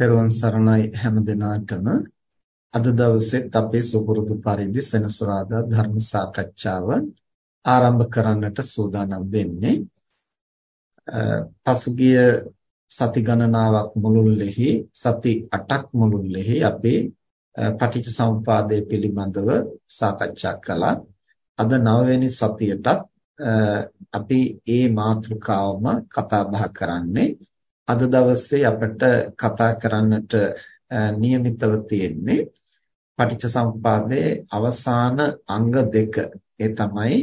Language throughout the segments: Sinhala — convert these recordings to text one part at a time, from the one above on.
පෙරවන් සරණයි හැම දිනාටම. අද දවසෙත් අපේ සුපුරුදු පරිදි සෙනසුරාදා ධර්ම සාකච්ඡාව ආරම්භ කරන්නට සූදානම් වෙන්නේ. පසුගිය සති ගණනාවක් මුළුල්ලේහි සති 8ක් මුළුල්ලේහි අපේ පටිච්චසමුපාදය පිළිබඳව සාකච්ඡා කළා. අද 9 වෙනි සතියටත් අපි මේ මාතෘකාවම කතා බහ කරන්නේ අද දවසේ අපට කතා කරන්නට નિયમિતව තියෙන්නේ පටිච්චසමුපාදයේ අවසාන අංග දෙක. ඒ තමයි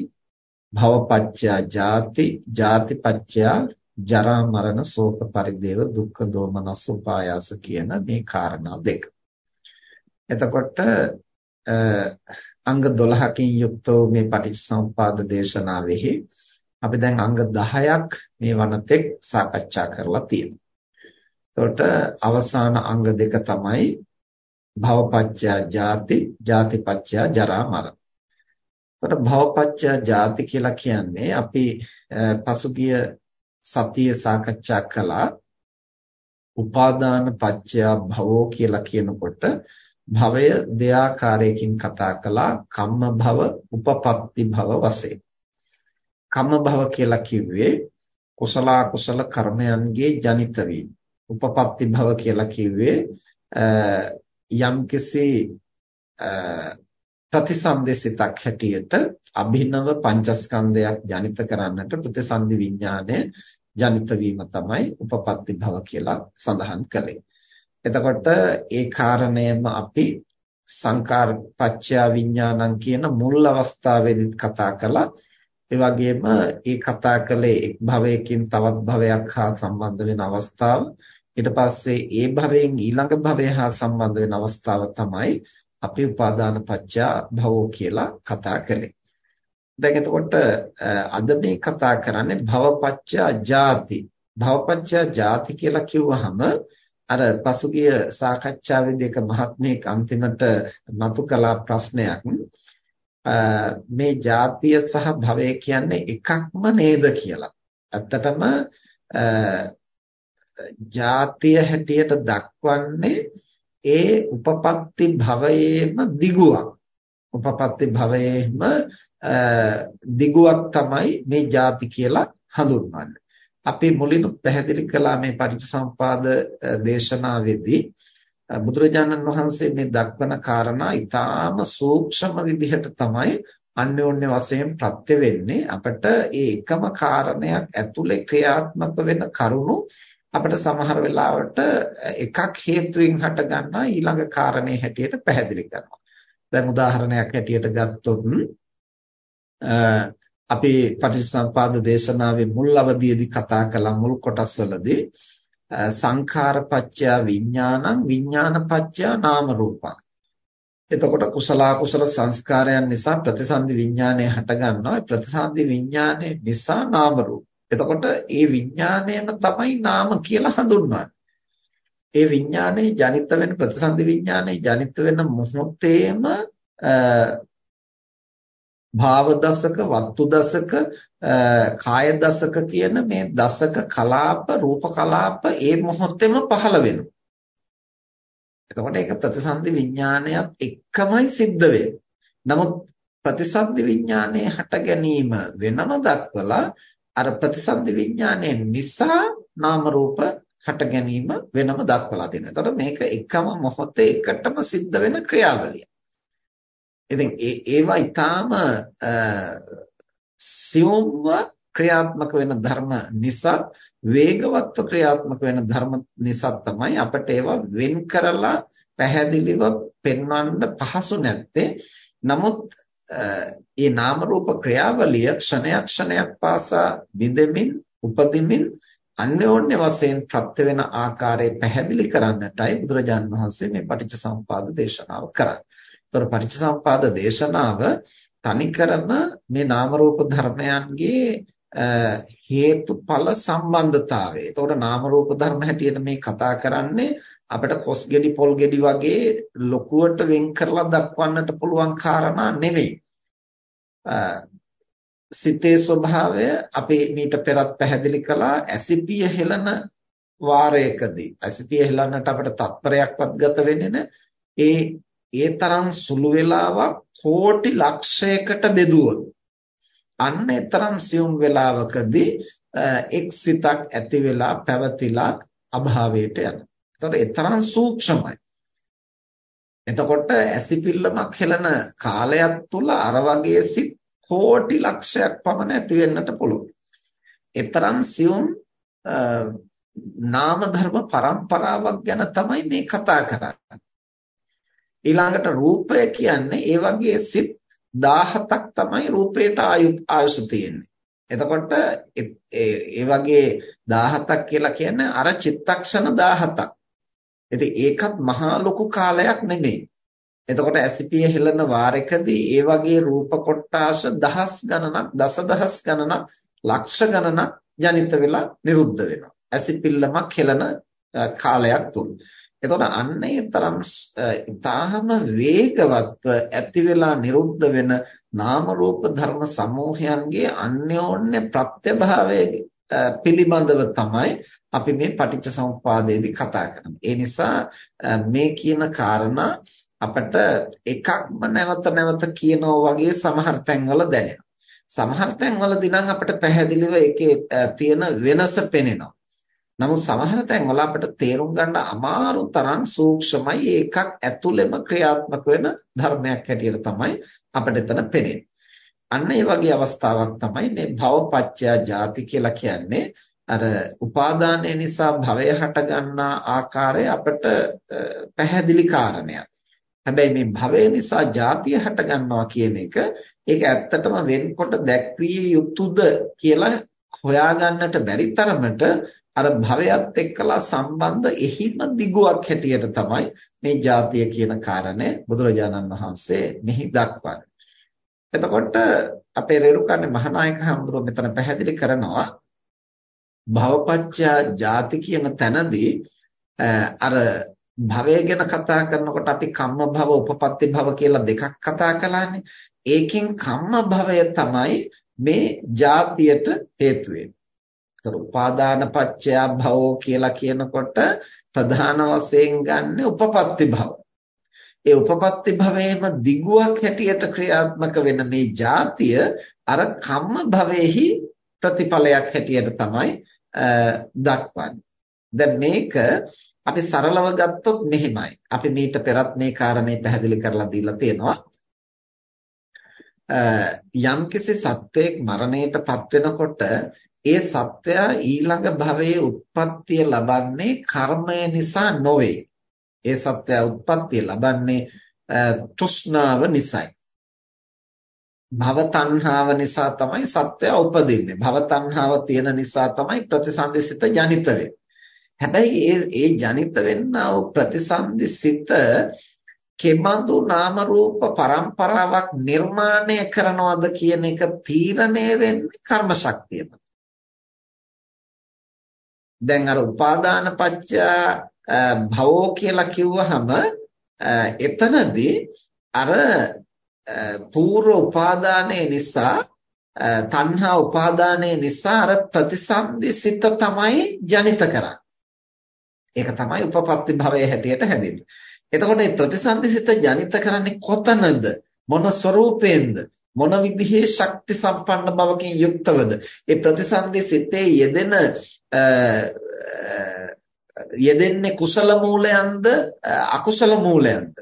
භවපච්චයා ජාති, ජාතිපච්චයා ජරා මරණ ශෝක පරිදේව දුක්ඛ දෝමනස් උපායාස කියන මේ காரணා දෙක. එතකොට අංග 12කින් යුක්ත වූ මේ පටිච්චසමුපාද දේශනාවෙහි අපි දැන් අංග 10ක් මේ වනතෙක් සාකච්ඡා කරලා තියෙනවා. එතකොට අවසාන අංග දෙක තමයි භවපච්චය ජාති, ජාතිපච්චය ජරා මරණ. එතකොට භවපච්චය ජාති කියලා කියන්නේ අපි පසුගිය සතියේ සාකච්ඡා කළා උපාදාන පච්චය භවෝ කියලා කියනකොට භවය දෙආකාරයකින් කතා කළා කම්ම භව, උපපත්ති භව වශයෙන්. කම්ම භව කියලා කිව්වේ කුසල කුසල කර්මයන්ගේ ජනිත වීම. උපපත්ති භව කියලා කිව්වේ යම්කිසි ප්‍රතිසන්දේසිතක් හැටියට අභිනව පංචස්කන්ධයක් ජනිත කරන්නට ප්‍රතිසන්දි විඥානය ජනිත වීම තමයි උපපත්ති භව කියලා සඳහන් කළේ. එතකොට ඒ කාරණයම අපි සංකාර පච්චය විඥානං කියන මුල් අවස්ථාවේදීත් කතා කළා. ඒ වගේම ඒ කතා කළේ එක් භවයකින් තවත් භවයක් හා සම්බන්ධ වෙන අවස්ථාව ඊට පස්සේ ඒ භවයෙන් ඊළඟ භවය හා සම්බන්ධ වෙන අවස්ථාව තමයි අපි උපාදාන පත්‍යා භවෝ කියලා කතා කළේ. දැන් එතකොට අද මේ කතා කරන්නේ භවපත්‍යා ජාති. භවපත්‍යා ජාති කියලා කිව්වහම අර පසුගිය සාකච්ඡාවේදී එක මහත්මයෙක් අන්තිමට මතු කළා ප්‍රශ්නයක් මේ ජාතිය සහ භවය කියන්නේ එකක්ම නේද කියලා. ඇත්තටම ජාතිය හැටියට දක්වන්නේ ඒ උපපත්ති භවයේම දිගුවක්. උපපත්ති භවයේම දිගුවක් තමයි මේ ජාති කියලා හඳුන්වන්නේ. අපි මුලිනුත් පැහැදිලි කළා මේ පටිච්චසමුපාද දේශනාවේදී බුදුරජාණන් වහන්සේ මේ දක්වන කාරණා ඊටාම සූක්ෂම විදිහට තමයි අන්‍යෝන්‍ය වශයෙන් ප්‍රත්‍ය වෙන්නේ අපිට ඒ එකම කාරණයක් ඇතුලේ ක්‍රියාත්මක වෙන කරුණු අපිට සමහර වෙලාවට එකක් හේතුවෙන් හට ගන්නා ඊළඟ කාරණේ හැටියට පැහැදිලි කරනවා. දැන් උදාහරණයක් හැටියට ගත්තොත් අපි පටිච්චසමුපාද දේශනාවේ මුල් අවධියේදී කතා කළ මුල් කොටස්වලදී සංඛාරපච්චය විඥානං විඥානපච්චය නාම රූපං. එතකොට කුසල කුසල සංස්කාරයන් නිසා ප්‍රතිසන්දි විඥානය හට ගන්නවා ප්‍රතිසන්දි විඥානය නිසා නාම රූප. එතකොට ඒ විඥාණයම තමයි නාම කියලා හඳුන්වන්නේ. ඒ විඥානයේ ජනිත වෙන ප්‍රතිසන්දි විඥානයේ ජනිත වෙන මොහොතේම භාව දසක වත්තු දසක කාය දසක කියන මේ දසක කලාප රූප කලාප ඒ මොහොතේම පහළ වෙනවා. එතකොට ඒක ප්‍රතිසන්දි විඥානයත් එක්කමයි සිද්ධ වෙන්නේ. නමුත් ප්‍රතිසන්දි විඥානයේ හට ගැනීම වෙනම දක්වලා අර ප්‍රතිසන්දි විඥානයේ නිසා නාම රූප හට ගැනීම වෙනම දක්වලා තියෙනවා. එතකොට මේක එකම මොහොතේ එකටම සිද්ධ වෙන ක්‍රියාවලිය. ඉතින් ඒවා ඊටාම සියුම්ව ක්‍රියාත්මක වෙන ධර්ම නිසා වේගවත්ව ක්‍රියාත්මක වෙන ධර්ම නිසා තමයි අපිට ඒවා වෙන් කරලා පැහැදිලිව පෙන්වන්න පහසු නැත්තේ. නමුත් ඒ නාම රූප ක්‍රියාවලිය ක්ෂණයක් ක්ෂණයක් පාසා විදෙමින් උපදිමින් අන්‍යෝන්‍ය වශයෙන් ප්‍රත්‍ය වෙන ආකාරය පැහැදිලි කරන්නටයි බුදුරජාන් වහන්සේ මේ පටිච්චසමුපාද දේශනාව කරන්නේ. ඒතර පටිච්චසමුපාද දේශනාව තනිකරම මේ නාම රූප ධර්මයන්ගේ හේතුඵල සම්බන්ධතාවය. ඒතකොට නාම රූප ධර්ම හැටියට මේ කතා කරන්නේ අපිට කොස් ගෙඩි පොල් ගෙඩි වගේ ලොකුවට වෙන් කරලා දක්වන්නට පුළුවන් කාරණා නෙමෙයි. සිතේ ස්වභාවය අපි මීට පෙරත් පැහැදිලි කළා ඇසිපිය හෙලන වාරයකදී ඇසිපිය හෙලන්නට අපිට තත්පරයක්වත් ගත වෙන්නේ ඒ ඒ තරම් සුළු වෙලාවක් කෝටි ලක්ෂයකට බෙදුවොත් අන්න ඒ තරම් සියුම් වෙලාවකදී එක් සිතක් ඇති වෙලා පැවතිලා අභාවයට යනවා. ඒතකොට ඒ තරම් සූක්ෂමයි. එතකොට ඇසිපිල්ලමක් හෙලන කාලයක් තුල අර වගේ සිත් කෝටි ලක්ෂයක් පමණ ඇති වෙන්නට පුළුවන්. ඒතරම් සියුම් නාම ධර්ම පරම්පරාවක් ගැන තමයි මේ කතා කරන්නේ. ඊළඟට රූපය කියන්නේ ඒ වගේ සිත් 17ක් තමයි රූපේට ආයුෂ තියෙන්නේ. එතකොට ඒ වගේ 17ක් කියලා කියන්නේ අර චිත්තක්ෂණ 17ක්. ඉතින් ඒකත් මහා ලොකු කාලයක් නෙමෙයි. එතකොට ඇසිපිය හෙලන වාරයකදී ඒ වගේ රූප කොටාස දහස් ගණනක් දසදහස් ගණනක් ලක්ෂ ගණනක් ජනිත වෙලා නිරුද්ධ වෙනවා. ඇසිපිල්ලමක් හෙලන කාලයක් තුල. එතකොට අන්නේ තරම් ඊටාම වේගවත්ව ඇති වෙලා නිරුද්ධ වෙන නාම රූප ධර්ම සමූහයන්ගේ අන්‍යෝන්‍ය ප්‍රත්‍යභාවයේ පිළිබඳව තමයි අපි මේ පටිච්ච සමුප්පාදයේදී කතා කරන්නේ. ඒ නිසා මේ කියන කාරණා අපිට එකක්ම නැවත නැවත කියනවා වගේ සමහර තැන්වල දැනෙනවා. සමහර තැන්වලදී නම් අපිට පැහැදිලිව ඒකේ තියෙන වෙනස පෙනෙනවා. නමුත් සමහර තැන්වල අපිට තේරුම් ගන්න අමාරු තරම් සූක්ෂමයි ඒකක් ඇතුළෙම ක්‍රියාත්මක වෙන ධර්මයක් හැටියට තමයි අපිට එතන පෙනෙන්නේ. අන්න ඒ වගේ අවස්ථාවක් තමයි මේ භවපච්චය ಜಾති කියලා කියන්නේ අර උපාදානය නිසා භවය හට ගන්නා ආකාරය අපිට පැහැදිලි කාරණයක්. හැබැයි මේ භවය නිසා ಜಾතිය හට ගන්නවා කියන එක ඒක ඇත්තටම වෙන්කොට දැක්විය යුතුද කියලා හොයාගන්නට බැරි තරමට අර භවයත් එක්කලා සම්බන්ධ එහිම දිගුවක් හැටියට තමයි මේ જાතිය කියන කාරණය බුදුරජාණන් වහන්සේ මෙහි දක්වන්නේ. එතකොට අපේ රේරුකාණේ මහානායක හඳුරෝ මෙතන පැහැදිලි කරනවා භවපච්චා ಜಾති කියන තැනදී අර භවය ගැන කතා කරනකොට අපි කම්ම භව උපපත්ති භව කියලා දෙකක් කතා කළානේ ඒකෙන් කම්ම භවය තමයි මේ જાතියට හේතු ඒතර උපාදාන පත්‍ය භවෝ කියලා කියනකොට ප්‍රධාන වශයෙන් ගන්න උපපත්ති භව. ඒ උපපත්ති භවයේම දිගුවක් හැටියට ක්‍රියාත්මක වෙන මේ ಜಾතිය අර කම්ම භවයේහි ප්‍රතිඵලයක් හැටියට තමයි දක්වන්නේ. දැන් මේක අපි සරලව ගත්තොත් මෙහෙමයි. අපි මීට පෙරත් මේ කාරණේ පැහැදිලි කරලා දීලා තියෙනවා. යම්කිසි සත්වයක් මරණයටපත් වෙනකොට ඒ සත්වයා ඊළඟ භවයේ උත්පත්තිය ලබන්නේ කර්මය නිසා නොවේ. ඒ සත්වයා උත්පත්තිය ලබන්නේ තෘෂ්ණාව නිසායි. භව තණ්හාව නිසා තමයි සත්වයා උපදින්නේ. භව තණ්හාව තියෙන නිසා තමයි ප්‍රතිසන්දිසිත ජනිත වෙන්නේ. හැබැයි ඒ ඒ ජනිත වෙන්නා වූ ප්‍රතිසන්දිසිත කෙබඳු නාම රූප પરම්පරාවක් නිර්මාණය කරනවද කියන එක තීරණය වෙන්නේ කර්ම ශක්තිය මත. දැන් අර උපාදාන පත්‍ය භවෝ කියලා කිව්වහම එතනදී අර පූර්ව උපාදානයේ නිසා තණ්හා උපාදානයේ නිසා අර ප්‍රතිසන්දි සිත තමයි ජනිත කරන්නේ. ඒක තමයි උපපත්ති භවයේ හැටියට හැදෙන්නේ. එතකොට මේ ප්‍රතිසන්දි සිත ජනිත කරන්නේ කොතනද? මොන ස්වરૂපයෙන්ද? මොන විදිහේ ශක්ති සම්පන්න බවකින් යුක්තවද? ඒ ප්‍රතිසන්දි සිතේ යෙදෙන යෙදෙන්නේ කුසල මූලයන්ද අකුසල මූලයන්ද?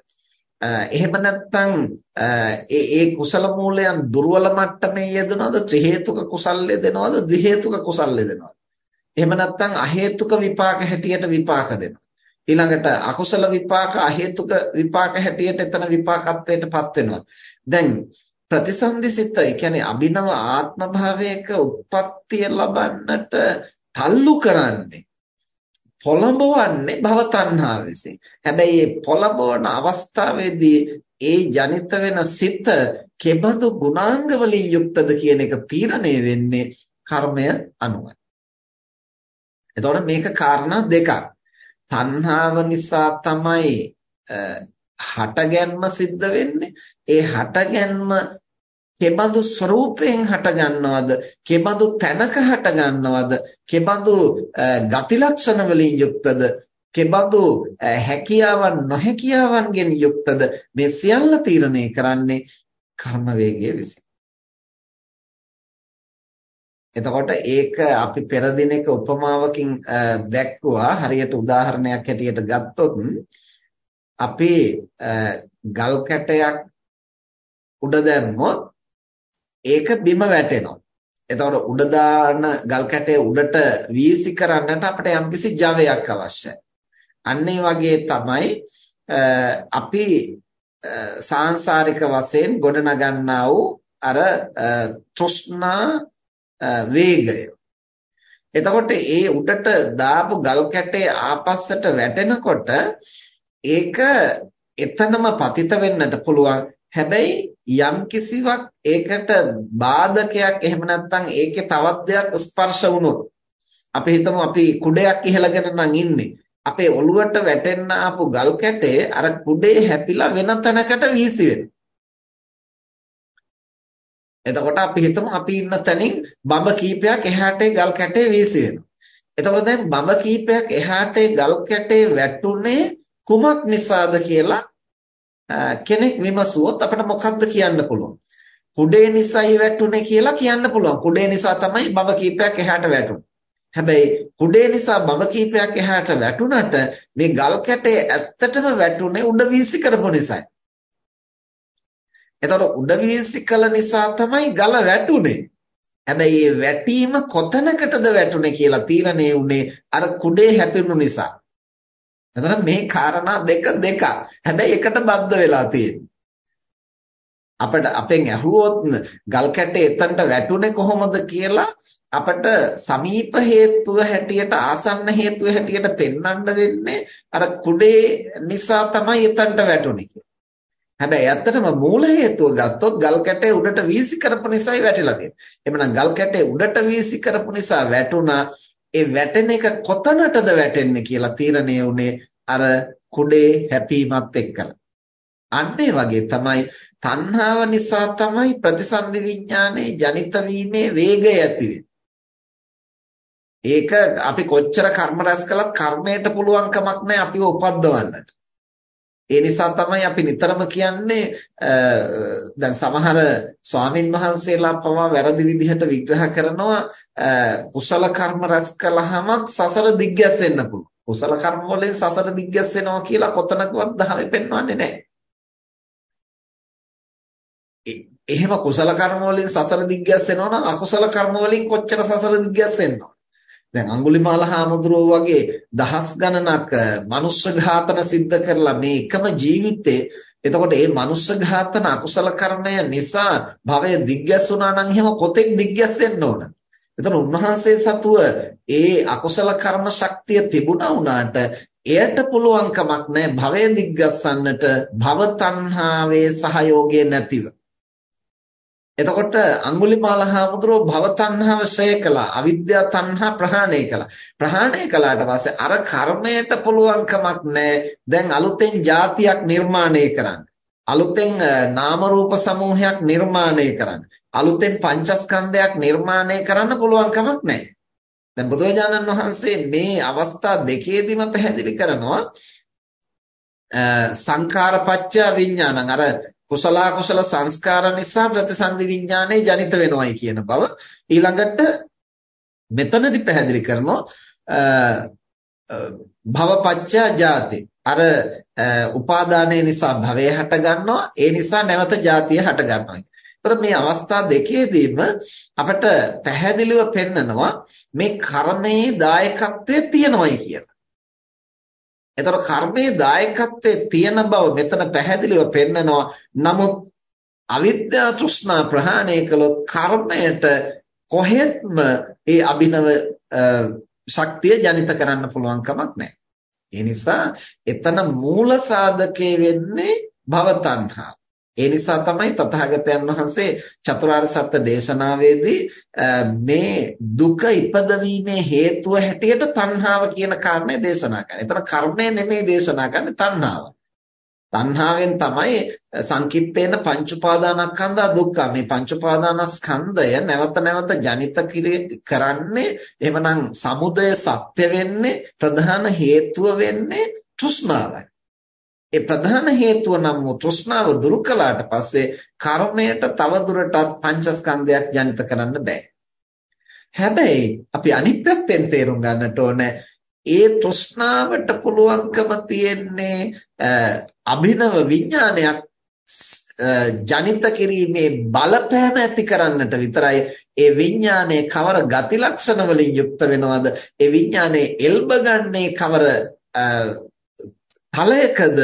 එහෙම නැත්නම් ඒ ඒ කුසල මූලයන් දුර්වල මට්ටමේ යෙදෙනවද? ත්‍රි හේතුක කුසල් යෙදෙනවද? ද්වි හේතුක කුසල් යෙදෙනවද? එහෙම නැත්නම් අ හේතුක විපාක හැටියට විපාක දෙනවා. ඊළඟට අකුසල විපාක අ හේතුක විපාක හැටියට එතන විපාකත්වයටපත් වෙනවා. දැන් ප්‍රතිසන්දිසිත ඒ කියන්නේ අභිනව ආත්ම භාවයක උත්පත්තිය ලබන්නට තල්ලු කරන්නේ පොළඹවන්නේ භව තණ්හා විසින්. හැබැයි මේ පොළඹවන අවස්ථාවේදී ඒ ජනිත වෙන සිත කෙබඳු ගුණාංග වලින් යුක්තද කියන එක තීරණය වෙන්නේ කර්මය අනුවයි. එතකොට මේක කාරණා දෙකක්. තණ්හාව නිසා තමයි හටගැන්ම සිද්ධ වෙන්නේ. ඒ හටගැන්ම කෙබඳු ස්වરૂපයෙන් හටගන්නවද? කෙබඳු තැනක හටගන්නවද? කෙබඳු ගති ලක්ෂණ වලින් යුක්තද? කෙබඳු හැකියාවන් නොහැකියාවන්ගෙන් යුක්තද? මේ සියල්ල තීරණය කරන්නේ කර්ම වේගය විසින්. එතකොට ඒක අපි පෙර දිනක උපමාවකින් දැක්කුවා. හරියට උදාහරණයක් හැටියට ගත්තොත් අපි ගල් කැටයක් උඩ දැම්මොත් ඒක බිම වැටෙනවා. එතකොට උඩ දාන ගල් කැටය උඩට වීසි කරන්නට අපිට යම්කිසි ජවයක් අවශ්‍යයි. අන්න වගේ තමයි අපි සාංශාරික වශයෙන් ගොඩනගන්නා වූ අර තෘෂ්ණා වේගය. එතකොට ඒ උඩට දාපු ගල් කැටේ ආපස්සට වැටෙනකොට ඒක එතනම පතිත වෙන්නට පුළුවන්. හැබැයි යම් කිසිවක් ඒකට බාධකයක් එහෙම නැත්නම් ඒකේ තවත් දෙයක් ස්පර්ශ වුණොත් අපි හිතමු අපි කුඩයක් ඉහළගෙන නම් ඉන්නේ. අපේ ඔළුවට වැටෙන්න ආපු ගල් කැටේ අර කුඩේ හැපිලා වෙන තැනකට වීසි වෙනවා. එතකොට අපි හිතමු අපි ඉන්න තැනින් බඹ කීපයක් එහාට ගල් කැටේ වීසි වෙනවා. එතකොට දැන් බඹ කීපයක් එහාට ගල් කැටේ වැටුනේ කුමක් නිසාද කියලා කෙනෙක් විමසුවොත් අපිට මොකක්ද කියන්න පුළුවන්? කුඩේ නිසායි වැටුනේ කියලා කියන්න පුළුවන්. කුඩේ නිසා තමයි බඹ කීපයක් එහාට වැටුනේ. හැබැයි කුඩේ නිසා බඹ කීපයක් එහාට වැටුණට මේ ගල් කැටේ ඇත්තටම වැටුනේ උඩ වීසි කරපු නිසායි. එතකොට උඩවීසි කළ නිසා තමයි ගල වැටුනේ. හැබැයි මේ වැටීම කොතනකටද වැටුනේ කියලා තීරණය වුණේ අර කුඩේ හැපෙනු නිසා. එතන මේ කාරණා දෙක දෙක. හැබැයි එකට බද්ධ වෙලා තියෙන්නේ. අපිට අපෙන් ඇහුවොත් ගල් කැටේ එතනට වැටුනේ කොහොමද කියලා අපට සමීප හේතුව හැටියට ආසන්න හේතුව හැටියට පෙන්වන්න වෙන්නේ අර කුඩේ නිසා තමයි එතනට වැටුනේ හැබැයි ඇත්තටම මූල හේතුව ගත්තොත් ගල් කැටේ උඩට වීසි කරපු නිසායි වැටිලා තියෙන්නේ. එhmenan ගල් කැටේ උඩට වීසි කරපු නිසා වැටුණා. ඒ වැටෙන එක කොතනටද වැටෙන්නේ කියලා තීරණය වුණේ අර කුඩේ හැපීමත් එක්කලා. අන්න වගේ තමයි තණ්හාව නිසා තමයි ප්‍රතිසන්දි විඥානයේ ජනිත වීමේ වේගය ඇති ඒක අපි කොච්චර කර්ම රැස් කළත් කර්මයට පුළුවන් කමක් නැහැ අපිව උපද්දවන්නට. ඒ නිසා තමයි අපි නිතරම කියන්නේ දැන් සමහර ස්වාමින් වහන්සේලා පවා වැරදි විදිහට විග්‍රහ කරනවා කුසල කර්ම රැස් කළාම සසර දිග්ගැස්සෙන්න පුළුවන්. කුසල කර්ම වලින් සසර දිග්ගැස්සෙනවා කියලා කොතනකවත් දහමේ පෙන්වන්නේ නැහැ. එහෙම කුසල කර්ම වලින් සසර දිග්ගැස්සෙනවා නම් අකුසල කර්ම වලින් කොච්චර සසර දිග්ගැස්සෙන්නවද? දැන් අඟුලිමාල හාමුදුරුවෝ වගේ දහස් ගණනක් මනුෂ්‍ය ඝාතන සිද්ධ කරලා මේ එකම ජීවිතේ එතකොට මේ මනුෂ්‍ය ඝාතන අකුසල කර්මය නිසා භවය දිග්ගැස්සුණා නම් එහෙම කොතෙක් දිග්ගැස්සෙන්න ඕන? එතන උන්වහන්සේ සතුව ඒ අකුසල කර්ම ශක්තිය තිබුණා වුණාට එයට පුළුවන් කමක් නැහැ භවය දිග්ගස්සන්නට භව තණ්හාවේ සහයෝගය නැතිව. එතකොට අඟුලිමාල හාමුදුරුව භව තණ්හාව ශය කළා අවිද්‍යා තණ්හා ප්‍රහාණය කළා. ප්‍රහාණය කළාට පස්සේ අර කර්මයට පුළුවන් කමක් නැහැ. දැන් අලුතෙන් જાතියක් නිර්මාණය කරන්න. අලුතෙන් නාම රූප සමූහයක් නිර්මාණය කරන්න. අලුතෙන් පංචස්කන්ධයක් නිර්මාණය කරන්න පුළුවන් කමක් නැහැ. දැන් බුදුරජාණන් වහන්සේ මේ අවස්ථා දෙකේදීම පැහැදිලි කරනවා සංඛාරපච්චය විඥානං. අර කුසල කුසල සංස්කාර නිසා ප්‍රතිසන්දි විඥානය ජනිත වෙනවයි කියන බව ඊළඟට මෙතනදි පැහැදිලි කරනවා භවපච්චා ජාති අර උපාදානය නිසා භවය හට ගන්නවා ඒ නිසා නැවත ජාතිය හට ගන්නවා. ඒතර මේ අවස්ථා දෙකේදීම අපිට පැහැදිලිව පෙන්නනවා මේ කර්මයේ දායකත්වය තියෙනවයි කියලා. එතකොට කර්මයේ දායකත්වයේ තියෙන බව මෙතන පැහැදිලිව පෙන්නනවා. නමුත් අවිද්‍යා තෘෂ්ණා ප්‍රහාණය කළොත් කර්මයට කොහෙත්ම ඒ අභිනව ශක්තිය ජනිත කරන්න පුළුවන් කමක් නැහැ. ඒ නිසා එතන මූල සාධකේ වෙන්නේ භව තණ්හා. ඒ නිසා තමයි තථාගතයන් වහන්සේ චතුරාර්ය සත්‍ය දේශනාවේදී මේ දුක ඉපදවීමේ හේතුව හැටියට තණ්හාව කියන කාරණය දේශනා කරන්නේ. එතන කර්මය නෙමෙයි දේශනා කරන්නේ තණ්හාව. තණ්හාවෙන් තමයි සංකිට්ඨේන පංච උපාදානස්කන්ධා දුක්ඛ මේ පංච උපාදානස්කන්ධය නැවත නැවත ජනිත කරන්නේ එහෙමනම් සමුදය සත්‍ය වෙන්නේ ප්‍රධාන හේතුව වෙන්නේ තෘෂ්ණාවයි ඒ ප්‍රධාන හේතුව නම් වූ තෘෂ්ණාව දුරු කළාට පස්සේ කර්මයට තව දුරටත් පංචස්කන්ධයක් ජනිත කරන්න බෑ. හැබැයි අපි අනිත් පැත්තෙන් තේරුම් ගන්නට ඕනේ ඒ තෘෂ්ණාවට පුළුවන්කම තියෙන්නේ අභිනව විඥානයක් ජනිත කිරීමේ බලපෑම ඇති කරන්නට විතරයි ඒ විඥානයේ කවර ගති ලක්ෂණ වලින් යුක්ත වෙනවද? ඒ විඥානයේ එල්බගන්නේ කවර ඵලයකද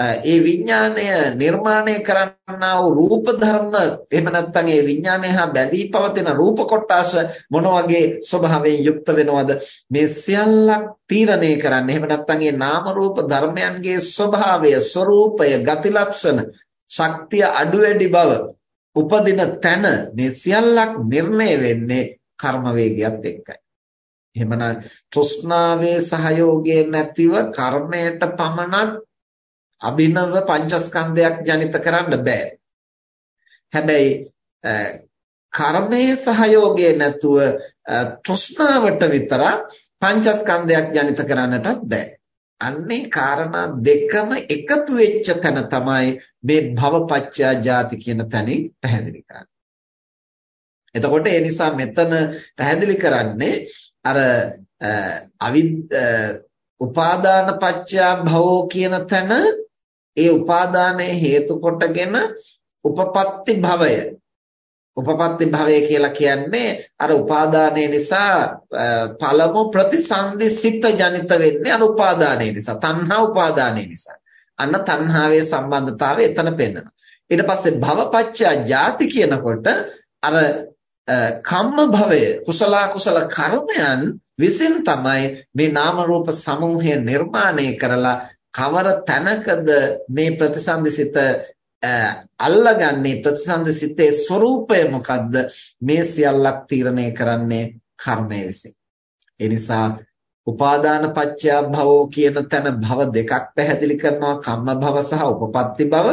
ඒ විඥාණය නිර්මාණය කරන්නා වූ රූප ධර්ම එහෙම නැත්නම් ඒ විඥාණය හා බැඳී පවතින රූප කොටස් මොන වගේ ස්වභාවයෙන් යුක්ත වෙනවද? මේ සියල්ලක් තීරණය කරන්න එහෙම නැත්නම් ඒ නාම රූප ධර්මයන්ගේ ස්වභාවය ස්වરૂපය ගති ලක්ෂණ ශක්තිය අඩු වැඩි බව උපදින තැන මේ සියල්ලක් නිර්ණය වෙන්නේ කර්ම වේගයත් එක්කයි. එහෙමනම් තෘෂ්ණාවේ සහයෝගය නැතිව කර්මයට පමණක් අභිනව පංචස්කන්ධයක් ජනිත කරන්න බෑ. හැබැයි කර්මයේ සහයෝගය නැතුව තෘෂ්ණාවට විතර පංචස්කන්ධයක් ජනිත කරන්නටත් බෑ. අන්නේ කාරණා දෙකම එකතු වෙච්ච තැන තමයි මේ භවපච්චයා ජාති කියන තැනින් පැහැදිලි කරන්නේ. එතකොට ඒ නිසා මෙතන පැහැදිලි කරන්නේ අර අවිද්‍ය උපාදාන පච්චයා භවෝ කියන තැන ඒ උපාදානයේ හේතු කොටගෙන උපපත්ති භවය. උපපත්ති භවය කියලා කියන්නේ අර උපාදානය නිසා පළමු ප්‍රතිසන්දි සිත ජනිත වෙන්නේ අර උපාදානය නිසා තණ්හා උපාදානය නිසා. අන්න තණ්හාවේ සම්බන්ධතාවය එතන පෙන්වනවා ඊට පස්සේ භවපච්චය ಜಾති කියනකොට අර කම්ම භවය කුසල කුසල කර්මයන් විසින් තමයි මේ නාම රූප සමූහය නිර්මාණය කරලා කවර තැනකද මේ ප්‍රතිසන්දිසිත අල්ලගන්නේ? ප්‍රතිසන්දිසිතේ ස්වરૂපය මොකද්ද? මේ සියල්ලක් තීරණය කරන්නේ කර්මය විසින්. ඒ නිසා උපාදාන පත්‍ය භවෝ කියන තැන භව දෙකක් පැහැදිලි කරනවා. කම්ම භව සහ උපපත්ති භව.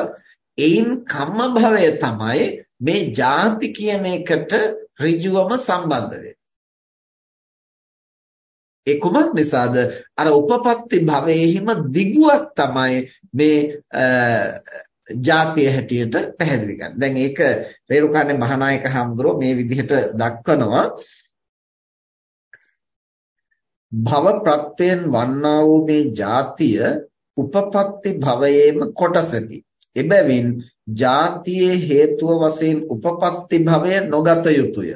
එයින් කම්ම භවය තමයි මේ ಜಾති කියන එකට ඍජුවම සම්බන්ධ වෙන්නේ ඒ කුමක් නිසාද අර උපපත්ති භවයේහිම දිගුවක් තමයි මේ ජාතිය හැටියට පැහැදිලි කරන්නේ. දැන් ඒක රේරුකාණේ මහානායක හඳුරෝ මේ විදිහට දක්වනවා භව ප්‍රත්‍යයෙන් වන්නා වූ මේ ජාතිය උපපත්ති භවයේම කොටසකි. එබැවින් ජාතියේ හේතුව වශයෙන් උපපත්ති භවය නොගත යුතුය.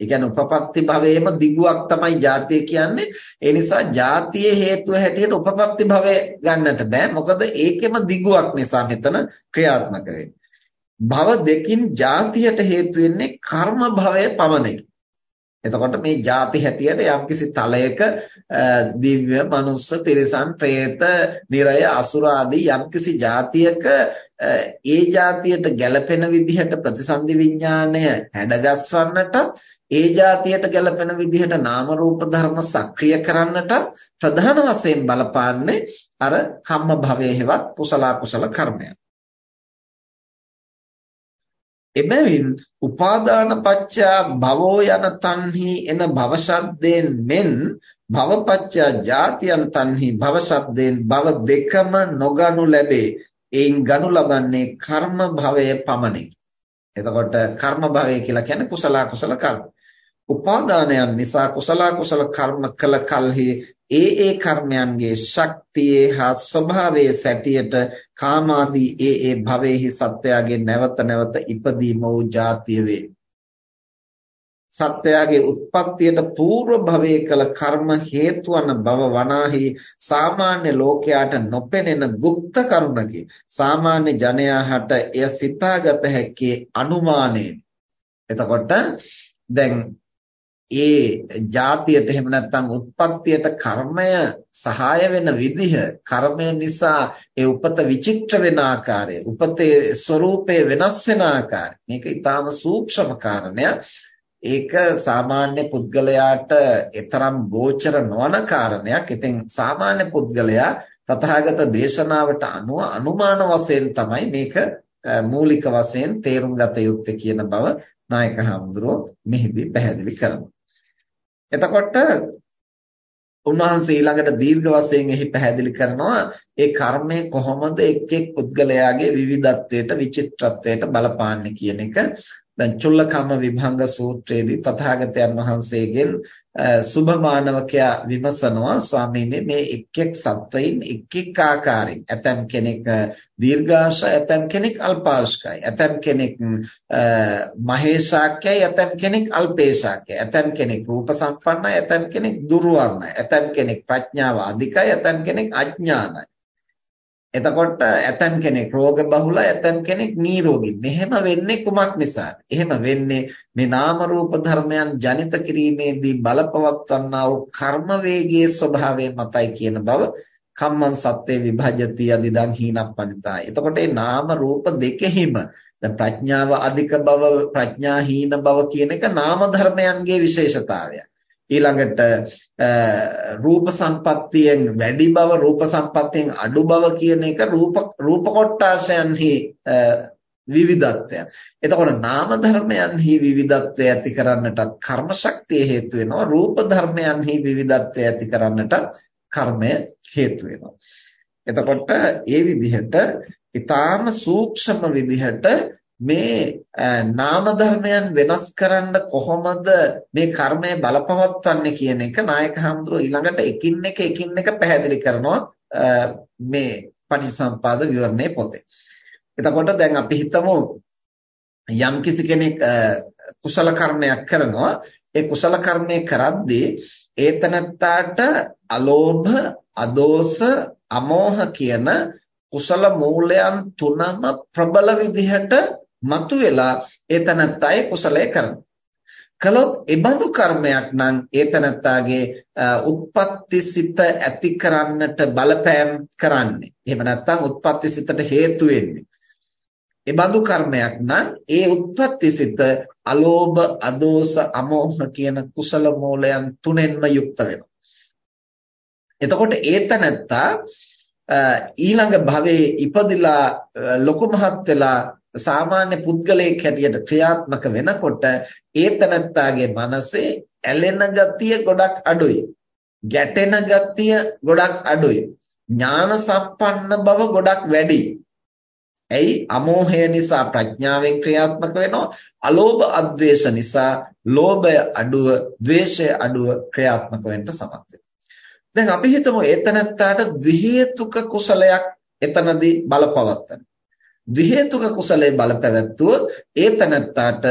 ඒ කියන්නේ උපපත්ති භවයේම දිගුවක් තමයි ජාතිය කියන්නේ. ඒ නිසා ජාතියේ හේතුව හැටියට උපපත්ති භවය ගන්නට බෑ. මොකද ඒකෙම දිගුවක් නිසා මෙතන ක්‍රියාත්මක භව දෙකින් ජාතියට හේතු වෙන්නේ කර්ම භවය පමණයි. එතකොට මේ ಜಾති හැටියට යම්කිසි තලයක දිව්‍ය, මනුස්ස, තිරිසන්, പ്രേත, නිරය, අසුර ආදී යම්කිසි ಜಾතියක ඒ ಜಾතියට ගැළපෙන විදිහට ප්‍රතිසන්දි විඥාණය හැඩගස්වන්නට ඒ જાතියට ගැළපෙන විදිහට නාම රූප ධර්ම සක්‍රිය කරන්නට ප්‍රධාන වශයෙන් බලපාන්නේ අර කම්ම භවයේ හෙවත් කුසල කුසල කර්මයන්. එබැවින් උපාදාන පච්චා භවෝ යන තන්හි එන භව ශබ්දයෙන් මෙන් භව පච්චා ජාතියන් තන්හි භව ශබ්දයෙන් භව දෙකම නොගනු ලැබේ. එයින් ගනු ලබන්නේ කර්ම භවය පමණි. එතකොට කර්ම භවය කියලා කියන්නේ කුසල කුසල කර්ම. උපාදානයන් නිසා කුසල කුසල කර්ම කළ කලෙහි ඒ ඒ කර්මයන්ගේ ශක්තියේ හා ස්වභාවයේ සැටියට කාමාදී ඒ ඒ භවෙහි සත්‍යයගේ නැවත නැවත ඉපදීම වූ ජාතිය වේ. සත්‍යයගේ උත්පත්තියට పూర్ව භවයේ කළ කර්ම හේතු වන බව වනාහි සාමාන්‍ය ලෝකයාට නොපෙනෙන গুপ্ত කරුණකි. සාමාන්‍ය ජනයාට එය සිතාගත හැකි අනුමානයෙන්. එතකොට දැන් ඒ જાතියට එහෙම නැත්නම් උත්පත්තියට කර්මය සහාය වෙන විදිහ කර්මය නිසා ඒ උපත විචිත්‍ර වෙන ආකාරය උපතේ ස්වરૂපය වෙනස් වෙන ආකාරය මේක ඊටාම සූක්ෂම කාරණයක් ඒක සාමාන්‍ය පුද්ගලයාට ඊතරම් ගෝචර නොවන කාරණයක්. ඉතින් සාමාන්‍ය පුද්ගලයා තථාගත දේශනාවට අනුව අනුමාන වශයෙන් තමයි මේක මූලික වශයෙන් තේරුම් ගත යුත්තේ කියන බව නායක හඳුරෝ මෙහිදී පැහැදිලි කරනවා. එතකොට උන්වහන්සේ ඊළඟට දීර්ඝ වශයෙන් එහි පැහැදිලි කරනවා ඒ කර්මය කොහොමද එක් එක් පුද්ගලයාගේ විවිධත්වයට විචිත්‍රත්වයට බලපාන්නේ? කියන එක. දැන් චුල්ලකම්ම විභංග සූත්‍රයේදී තථාගතයන් වහන්සේගෙන් සුභ මානවකයා විමසනවා ස්වාමීනි මේ එක් එක් සත්වයින් එක් එක් ආකාරයෙන් ඇතම් කෙනෙක් දීර්ඝාෂ ඇතම් කෙනෙක් අල්පාෂ්කයි ඇතම් කෙනෙක් මහේශාක්‍යයි ඇතම් කෙනෙක් අල්පේශාක්‍යයි ඇතම් කෙනෙක් රූප සම්පන්නයි ඇතම් කෙනෙක් දුර්වර්ණයි ඇතම් කෙනෙක් ප්‍රඥාව අධිකයි ඇතම් කෙනෙක් අඥානයි. එතකොට ඇතම් කෙනෙක් රෝග බහුලයි ඇතම් කෙනෙක් නිරෝගී. මෙහෙම වෙන්නේ කුමක් නිසාද? එහෙම වෙන්නේ මේ නාම රූප ධර්මයන් ජනිත කිරීමේදී බලපවත්වන්නා වූ කර්ම වේගයේ ස්වභාවය මතයි කියන බව කම්මං සත්‍යේ විභජ්‍යති අදිදං හීනප්පනිතා. එතකොට මේ නාම රූප දෙකෙහිම දැන් ප්‍රඥාව අධික බව ප්‍රඥා හීන බව කියන එක නාම ධර්මයන්ගේ විශේෂතාවයක්. ඊළඟට රූප සම්පත්තියෙන් වැඩි බව රූප සම්පත්තියෙන් අඩු බව කියන එක රූප රූප කොටාශයන්හි විවිධත්වය. එතකොට නාම ධර්මයන්හි විවිධත්වය ඇති කරන්නටත් කර්ම ශක්තිය හේතු වෙනවා. රූප ධර්මයන්හි විවිධත්වය ඇති කරන්නටත් කර්මය හේතු වෙනවා. එතකොට ඒ විදිහට ඊටාම සූක්ෂම විදිහට මේ නාම ධර්මයන් වෙනස් කරන්න කොහොමද මේ කර්මය බලපවත්වන්නේ කියන එක නායක හඳුරෝ ඊළඟට එකින් එක එකින් එක පැහැදිලි කරනවා මේ පටිසම්පාද විවරණයේ පොතේ. එතකොට දැන් අපි හිතමු යම් කිසි කෙනෙක් කුසල කර්මයක් කරනවා ඒ කුසල කර්මය කරද්දී ඒතනත්තාට අලෝභ අදෝස අමෝහ කියන කුසල මූලයන් තුනම ප්‍රබල විදිහට මතුවෙලා ඒ තනත්තායේ කුසලය කරනවා. කළොත් ඒබඳු කර්මයක් නම් ඒ තනත්තාගේ උත්පත්ති සිත ඇති කරන්නට බලපෑම් කරන්නේ. එහෙම නැත්නම් උත්පත්ති සිතට හේතු වෙන්නේ. ඒබඳු කර්මයක් නම් ඒ උත්පත්ති සිත අලෝභ, අදෝස, අමෝහ කියන කුසල මූලයන් තුනෙන්ම යුක්ත වෙනවා. එතකොට ඒ තනත්තා ඊළඟ භවයේ ඉපදිලා ලොකු මහත් වෙලා සාමාන්‍ය පුද්ගලයෙක් හැටියට ක්‍රියාත්මක වෙනකොට ඒ තනත්තාගේ මනසේ ඇලෙන ගතිය ගොඩක් අඩුයි. ගැටෙන ගතිය ගොඩක් අඩුයි. ඥාන සම්පන්න බව ගොඩක් වැඩි. ඇයි අමෝහය නිසා ප්‍රඥාවෙන් ක්‍රියාත්මක වෙනවා අලෝභ අද්වේෂ නිසා ලෝභය අඩුව ද්වේෂය අඩුව ක්‍රියාත්මක වෙන්න සමත් දැන් අපි හිතමු ඒතනත්තාට ද්වි හේතුක කුසලයක් එතනදී බලපවත්තන ද්වි හේතුක කුසලයේ බලපැවැත්වුවොත් ඒ තනත්තාට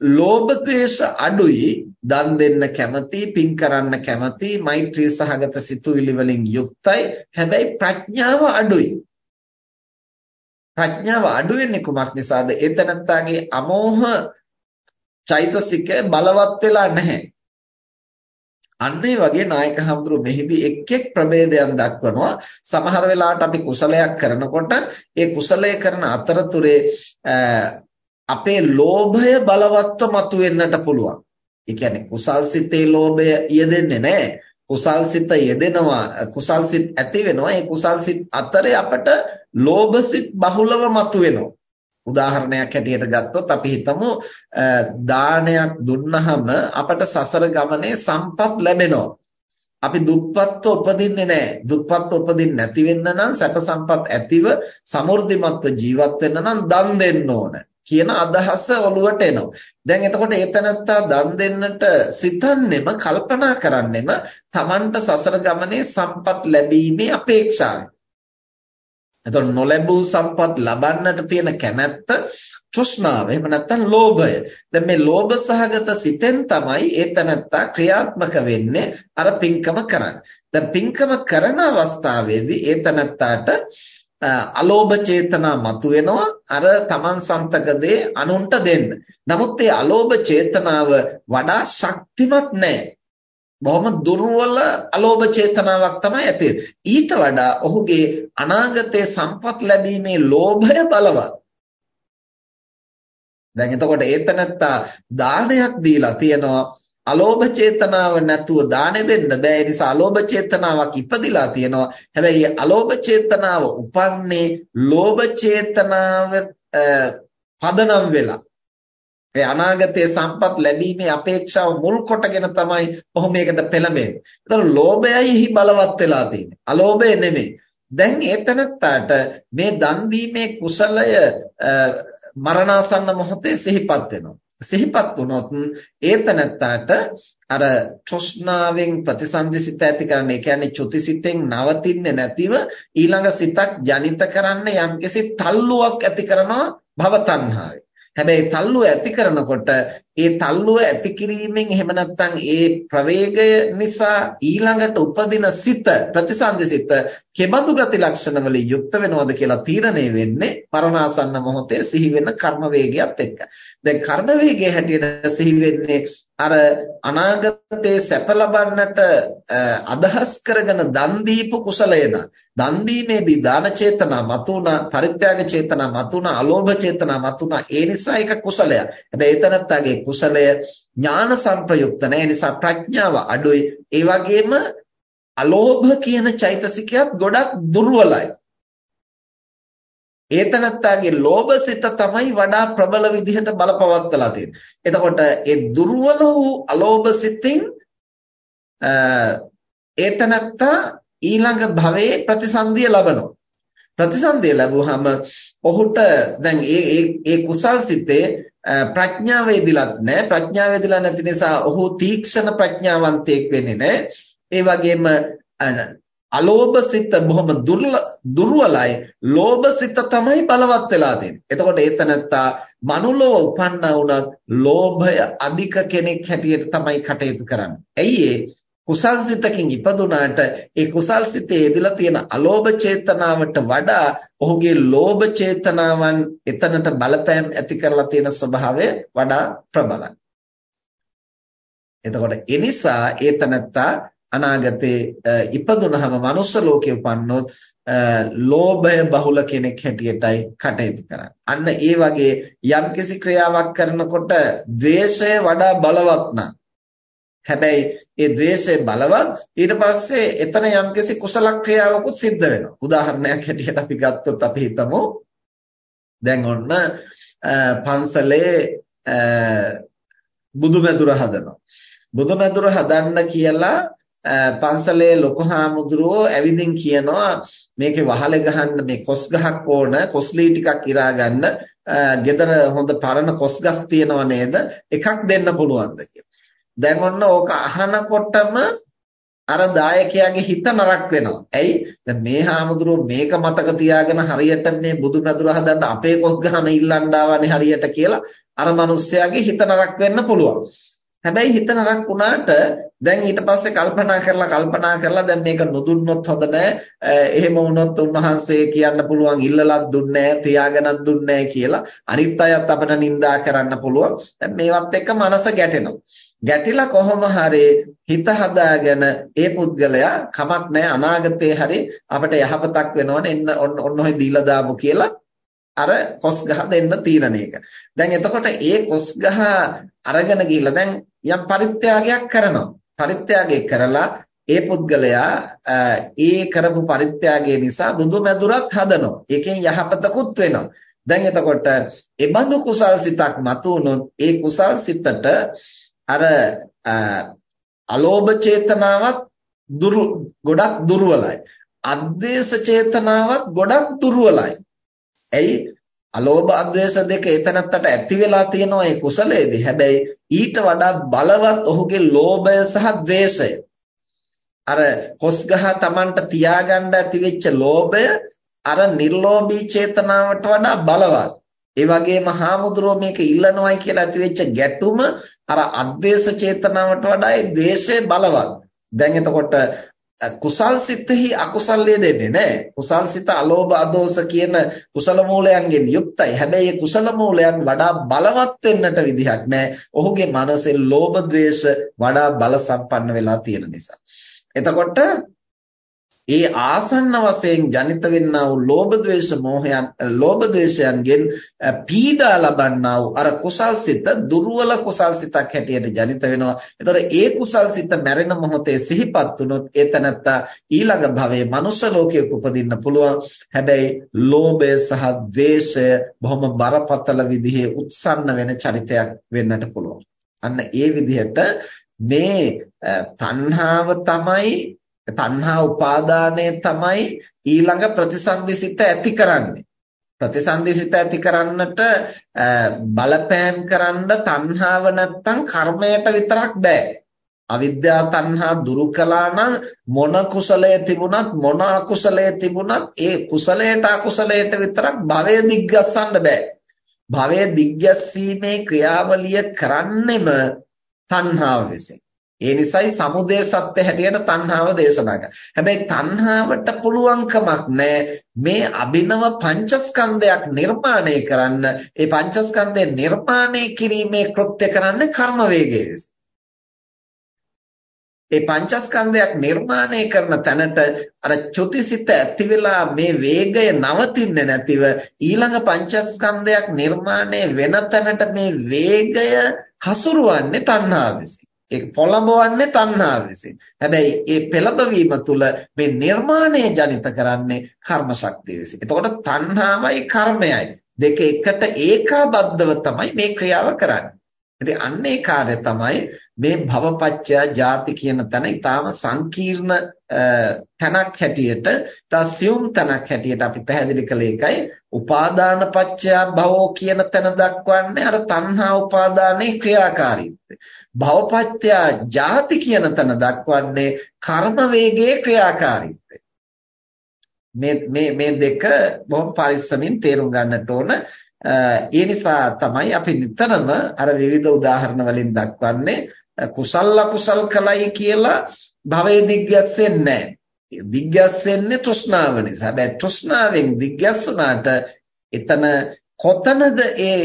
ලෝභ ද්වේෂ අඩුයි දන් දෙන්න කැමති පින් කරන්න කැමති මෛත්‍රී සහගත සිතුවිලි වලින් යුක්තයි. හැබැයි ප්‍රඥාව අඩුයි. ප්‍රඥාව අඩු වෙන්නේ කුමක් නිසාද? ඒ තනත්තාගේ අමෝහ චෛතසිකය බලවත් වෙලා නැහැ. අන්න ඒ වගේ නායක හඳුරු මෙහිදී එක් එක් ප්‍රභේදයන් දක්වනවා සමහර වෙලාවට අපි කුසලයක් කරනකොට ඒ කුසලය කරන අතරතුරේ අපේ ලෝභය බලවත්ව මතුවෙන්නට පුළුවන්. ඒ කියන්නේ කුසල් සිතේ ලෝභය යෙදෙන්නේ නැහැ. කුසල් සිත යෙදෙනවා කුසල් සිත් ඇති වෙනවා ඒ කුසල් සිත් අතරේ අපට ලෝභ සිත් බහුලව මතුවෙනවා. උදාහරණයක් හැටියට ගත්තොත් අපි හිතමු දානයක් දුන්නහම අපට සසර ගමනේ සම්පත් ලැබෙනවා. අපි දුප්පත්ව උපදින්නේ නැහැ. දුප්පත්ව උපදින්න නැති වෙන්න නම් සැප සම්පත් ඇතිව සමෘද්ධිමත්ව ජීවත් වෙන්න නම් දන් දෙන්න ඕන. කියන අදහස ඔළුවට එනවා. දැන් එතකොට ඒතනත්තා දන් දෙන්නට සිතන්නෙම කල්පනා කරන්නෙම Tamanට සසර ගමනේ සම්පත් ලැබීමේ අපේක්ෂාවයි. එතකොට නොලැබූ සම්පත් ලබන්නට තියෙන කැමැත්ත තෘෂ්ණාව එහෙම නැත්නම් ලෝභය. දැන් මේ ලෝභ සහගත සිතෙන් තමයි ඒ තනත්තා ක්‍රියාත්මක වෙන්නේ අර පින්කම කරන්නේ. දැන් පින්කම කරන අවස්ථාවේදී ඒ තනත්තාට අලෝභ චේතනා මතුවෙනවා අර තමන් සන්තක දේ අනුන්ට දෙන්න. නමුත් ඒ අලෝභ චේතනාව වඩා ශක්තිමත් නැහැ. බොහොම දුර්වල අලෝභ චේතනාවක් තමයි ඇති ඊට වඩා ඔහුගේ අනාගතයේ සම්පත් ලැබීමේ ලෝභය බලවත්. දැන් එතකොට ඒතනත්තා දානයක් දීලා තියනවා අලෝභ චේතනාව නැතුව දානෙ දෙන්න බෑ. ඒ නිසා අලෝභ චේතනාවක් ඉපදිලා තියෙනවා. හැබැයි අලෝභ චේතනාව උපන්නේ ලෝභ චේතනාව පදනම් වෙලා ඒ අනාගතයේ සම්පත් ලැබීමේ අපේක්ෂාව මුල් කොටගෙන තමයි ඔහු මේකට පෙළඹෙන්නේ. ඒතර ලෝභයයි බලවත් වෙලා තියෙන්නේ. අලෝභය නෙමෙයි. දැන් ඒතනත්තාට මේ දන් දීමේ කුසලය මරණාසන්න මොහොතේ සිහිපත් වෙනවා. සිහිපත් වුණොත් ඒතනත්තාට අර තෘෂ්ණාවෙන් ප්‍රතිසන්දිසිත ඇති කරන්න ඒ කියන්නේ චුතිසිතෙන් නවතින්නේ නැතිව ඊළඟ සිතක් ජනිත කරන්න යම්කිසි තල්ලුවක් ඇති කරනවා භව තණ්හාවේ. හැබැයි තල්ලුව ඇති කරනකොට ඒ තල්ලුව ඇති කිරීමෙන් එහෙම නැත්නම් ඒ ප්‍රවේගය නිසා ඊළඟට උපදින සිත ප්‍රතිසන්දි සිත කෙබඳු ගති ලක්ෂණ වලින් යුක්ත වෙනවද කියලා තීරණය වෙන්නේ මරණාසන්න මොහොතේ සිහි වෙන කර්ම වේගයත් එක්ක. දැන් කර්ම වේගයේ හැටියට සිහි වෙන්නේ අර අනාගතයේ සැප ලබන්නට අදහස් කරගෙන දන් දීපු කුසලයන දන් දීමේදී දාන චේතනා මතුණා පරිත්‍යාග චේතනා මතුණා අලෝභ චේතනා මතුණා ඒ නිසා ඒක කුසලයක්. හැබැයි ඒතනත්තගේ කුසලය ඥාන සංප්‍රයුක්ත නැහැ. නිසා ප්‍රඥාව අඩුයි. ඒ වගේම අලෝභ කියන චෛතසිකයත් ගොඩක් දුර්වලයි. ඒතනත්තාගේ ලෝභසිත තමයි වඩා ප්‍රබල විදිහට බලපවත්වලා තියෙන්නේ. එතකොට ඒ දුර්වල වූ අලෝභසිතින් ඒතනත්තා ඊළඟ භවයේ ප්‍රතිසන්දිය ලබනවා. ප්‍රතිසන්දිය ලැබුවහම ඔහුට දැන් ඒ ඒ ඒ කුසල් සිතේ ප්‍රඥාව වේදිලත් නැහැ. ප්‍රඥාව වේදිලා නැති නිසා ඔහු තීක්ෂණ ප්‍රඥාවන්තයෙක් වෙන්නේ නැහැ. ඒ වගේම අලෝභ සිත බොහොම දුර්වලයි. ලෝභ සිත තමයි බලවත් වෙලා තියෙන්නේ. එතකොට ඒතනත්තා මනුලෝ උපන්නා වුණත් ලෝභය අධික කෙනෙක් හැටියට තමයි කටයුතු කරන්නේ. ඇයි ඒ? කුසල් සිතකින් ඉපදුනාට ඒ කුසල් සිතේ එදිලා තියෙන අලෝභ චේතනාවට වඩා ඔහුගේ ලෝභ චේතනාවන් එතනට බලපෑම් ඇති කරලා තියෙන ස්වභාවය වඩා ප්‍රබලයි. එතකොට ඒ නිසා ඒතනත්තා අනාගතේ ඉපදුනහම මනුස්ස ලෝකේ උපන්නොත් ලෝභය බහුල කෙනෙක් හැටියටයි කටයුතු කරන්නේ. අන්න ඒ වගේ යම්කිසි ක්‍රියාවක් කරනකොට ද්වේෂය වඩා බලවත් නම් හැබැයි ඒ ද්වේෂය බලවත් ඊට පස්සේ එතන යම්කිසි කුසල ක්‍රියාවකුත් සිද්ධ වෙනවා. උදාහරණයක් හැටියට අපි ගත්තොත් අපි හිතමු දැන් ඔන්න පන්සලේ බුදුමැදුර හදනවා. බුදුමැදුර හදන්න කියලා පන්සලේ ලොකු හාමුදුරුවෝ ඇවිදින් කියනවා මේකේ වහලේ ගහන්න මේ කොස් ගහක් ඕන කොස්ලී ටිකක් ඉරා ගන්න ගෙදර හොඳ පරණ කොස් ගස් තියෙනව නේද එකක් දෙන්න පුළුවන්ද දැන් ඔන්න ඕක අහනකොටම අර දායකයාගේ හිත නරක් වෙනවා. ඇයි? දැන් මේ හාමුදුරුවෝ මේක මතක තියාගෙන හරියට මේ බුදු පැදුර හදන්න අපේ කොස් ගහම ඉල්ලන්න ආවනේ හරියට කියලා අර මිනිස්සයාගේ හිත නරක් වෙන්න පුළුවන්. හැබැයි හිත නරක් වුණාට දැන් ඊට පස්සේ කල්පනා කරලා කල්පනා කරලා දැන් මේක නොදුන්නොත් හොඳ නැහැ. එහෙම වුණොත් උන්වහන්සේ කියන්න පුළුවන් ඉල්ලලක් දුන්නේ නැහැ, තියාගෙනත් දුන්නේ නැහැ කියලා. අනිත් අයත් අපිට නිඳා කරන්න පුළුවන්. දැන් මේවත් එක්ක මනස ගැටෙනවා. ගැටිලා කොහොම හරි හිත හදාගෙන ඒ පුද්ගලයා කමක් නැහැ අනාගතේ හරි අපිට යහපතක් වෙනවනේ එන්න ඔන්න ඔය දීලා දාමු කියලා අර කොස් ගහ දෙන්න තීරණය එක. දැන් එතකොට ඒ කොස් ගහ අරගෙන ගිහිල්ලා දැන් යම් පරිත්‍යාගයක් කරනවා. පරිත්‍යාගය කරලා ඒ පුද්ගලයා ඒ කරපු පරිත්‍යාගය නිසා බුදුමැදුරක් හදනවා. ඒකෙන් යහපතකුත් වෙනවා. දැන් එතකොට ඒ බඳු කුසල් සිතක් මතුනොත් ඒ කුසල් සිතට අර අලෝභ චේතනාවත් දුරු ගොඩක් දුර්වලයි. අද්වේෂ චේතනාවත් ගොඩක් දුර්වලයි. ඇයි අලෝභ අද්වේෂ දෙක එතනත්තට ඇති වෙලා තියෙනවා ඒ කුසලයේදී. හැබැයි ඊට වඩා බලවත් ඔහුගේ ලෝභය සහ ද්වේෂය. අර කොස්ගහ Tamanට තියාගන්න ඇති වෙච්ච ලෝභය අර නිර්ලෝභී චේතනාවට වඩා බලවත්. ඒ වගේම හාමුදුරුවෝ මේක ඉල්ලනවායි කියලා ඇති වෙච්ච ගැටුම අර අද්වේෂ චේතනාවට වඩා ඒ ද්වේෂය බලවත්. දැන් එතකොට කුසල් සිතෙහි අකුසල්ය දෙන්නේ නැහැ. කුසල් සිත අලෝභ අදෝස කියන කුසල මූලයන්ගෙන් යුක්තයි. හැබැයි මේ කුසල මූලයන් වඩා බලවත් වෙන්නට විදිහක් නැහැ. ඔහුගේ මනසේ ලෝභ ද්වේෂ වඩා බල සම්පන්න වෙලා තියෙන නිසා. එතකොට ඒ ආසන්න වශයෙන් ජනිත වෙන්නා වූ ලෝභ ද්වේෂ මෝහයන් ලෝභ ද්වේෂයන්ගෙන් පීඩා ලබන්නා වූ අර කුසල් සිත දුර්වල කුසල් සිතක් හැටියට ජනිත වෙනවා. ඒතකොට ඒ කුසල් සිත මැරෙන මොහොතේ සිහිපත් වුනොත් ඒතනත්ත ඊළඟ භවයේ මනුෂ්‍ය ලෝකයක උපදින්න පුළුවන්. හැබැයි ලෝභය සහ ද්වේෂය බොහොම බරපතල විදිහේ උත්සන්න වෙන චරිතයක් වෙන්නට පුළුවන්. අන්න ඒ විදිහට මේ තණ්හාව තමයි තණ්හා උපාදානය තමයි ඊළඟ ප්‍රතිසන්දිසිත ඇති කරන්නේ. ප්‍රතිසන්දිසිත ඇති කරන්නට බලපෑම් කරන්න තණ්හාව නැත්තම් කර්මයට විතරක් බෑ. අවිද්‍යා තණ්හා දුරු කළා නම් මොන කුසලයේ තිබුණත් මොන අකුසලයේ තිබුණත් ඒ කුසලයට අකුසලයට විතරක් භවය දිග්ගස්සන්න බෑ. භවය දිග්ගැස්සීමේ ක්‍රියාවලිය කරන්නෙම තණ්හාව විසින්. ඒ නිසයි සමුදය සත්‍ය හැටියට තණ්හාව දේශනා කරන්නේ. හැබැයි තණ්හාවට පුළුවන්කමක් නැහැ මේ අභිනව පංචස්කන්ධයක් නිර්මාණය කරන්න. ඒ පංචස්කන්ධය නිර්මාණය කිරීමේ කෘත්‍ය කරන්නේ කර්ම වේගය ඒ පංචස්කන්ධයක් නිර්මාණය කරන තැනට අර චුතිසිත ඇති වෙලා මේ වේගය නවතින්නේ නැතිව ඊළඟ පංචස්කන්ධයක් නිර්මාණය වෙන තැනට මේ වේගය හසුරුවන්නේ තණ්හාව විසින්. ඒක පොළඹවන්නේ තණ්හාව විසින්. හැබැයි ඒ පෙළඹවීම තුළ මේ නිර්මාණය ජනිත කරන්නේ කර්ම ශක්තිය විසින්. එතකොට තණ්හාවයි කර්මයයි දෙක එකට ඒකාබද්ධව තමයි මේ ක්‍රියාව කරන්නේ. ඉතින් අන්න ඒ කාර්යය තමයි මේ භවපච්චය ಜಾති කියන තැන ඊටාම සංකීර්ණ තැනක් හැටියට තසියුම් තැනක් හැටියට අපි පැහැදිලි කළ එකයි උපාදාන පච්චය භවෝ කියන තැන දක්වන්නේ අර තණ්හා උපාදානයේ ක්‍රියාකාරීත්වය. භවපච්චය ಜಾති කියන තැන දක්වන්නේ කර්ම වේගයේ ක්‍රියාකාරීත්වය. මේ මේ මේ දෙක බොහොම පරිස්සමින් තේරුම් ගන්නට ඕන. ඒ නිසා තමයි අපි නිතරම අර විවිධ උදාහරණ වලින් දක්වන්නේ කුසල් අකුසල් කලයි කියලා භවයේ දිග්ගැස්සෙන්නේ නැහැ. දිග්ගැස්සෙන්නේ තෘෂ්ණාව නිසා. හැබැයි තෘෂ්ණාවෙන් දිග්ගැස්සුනාට එතන කොතනද ඒ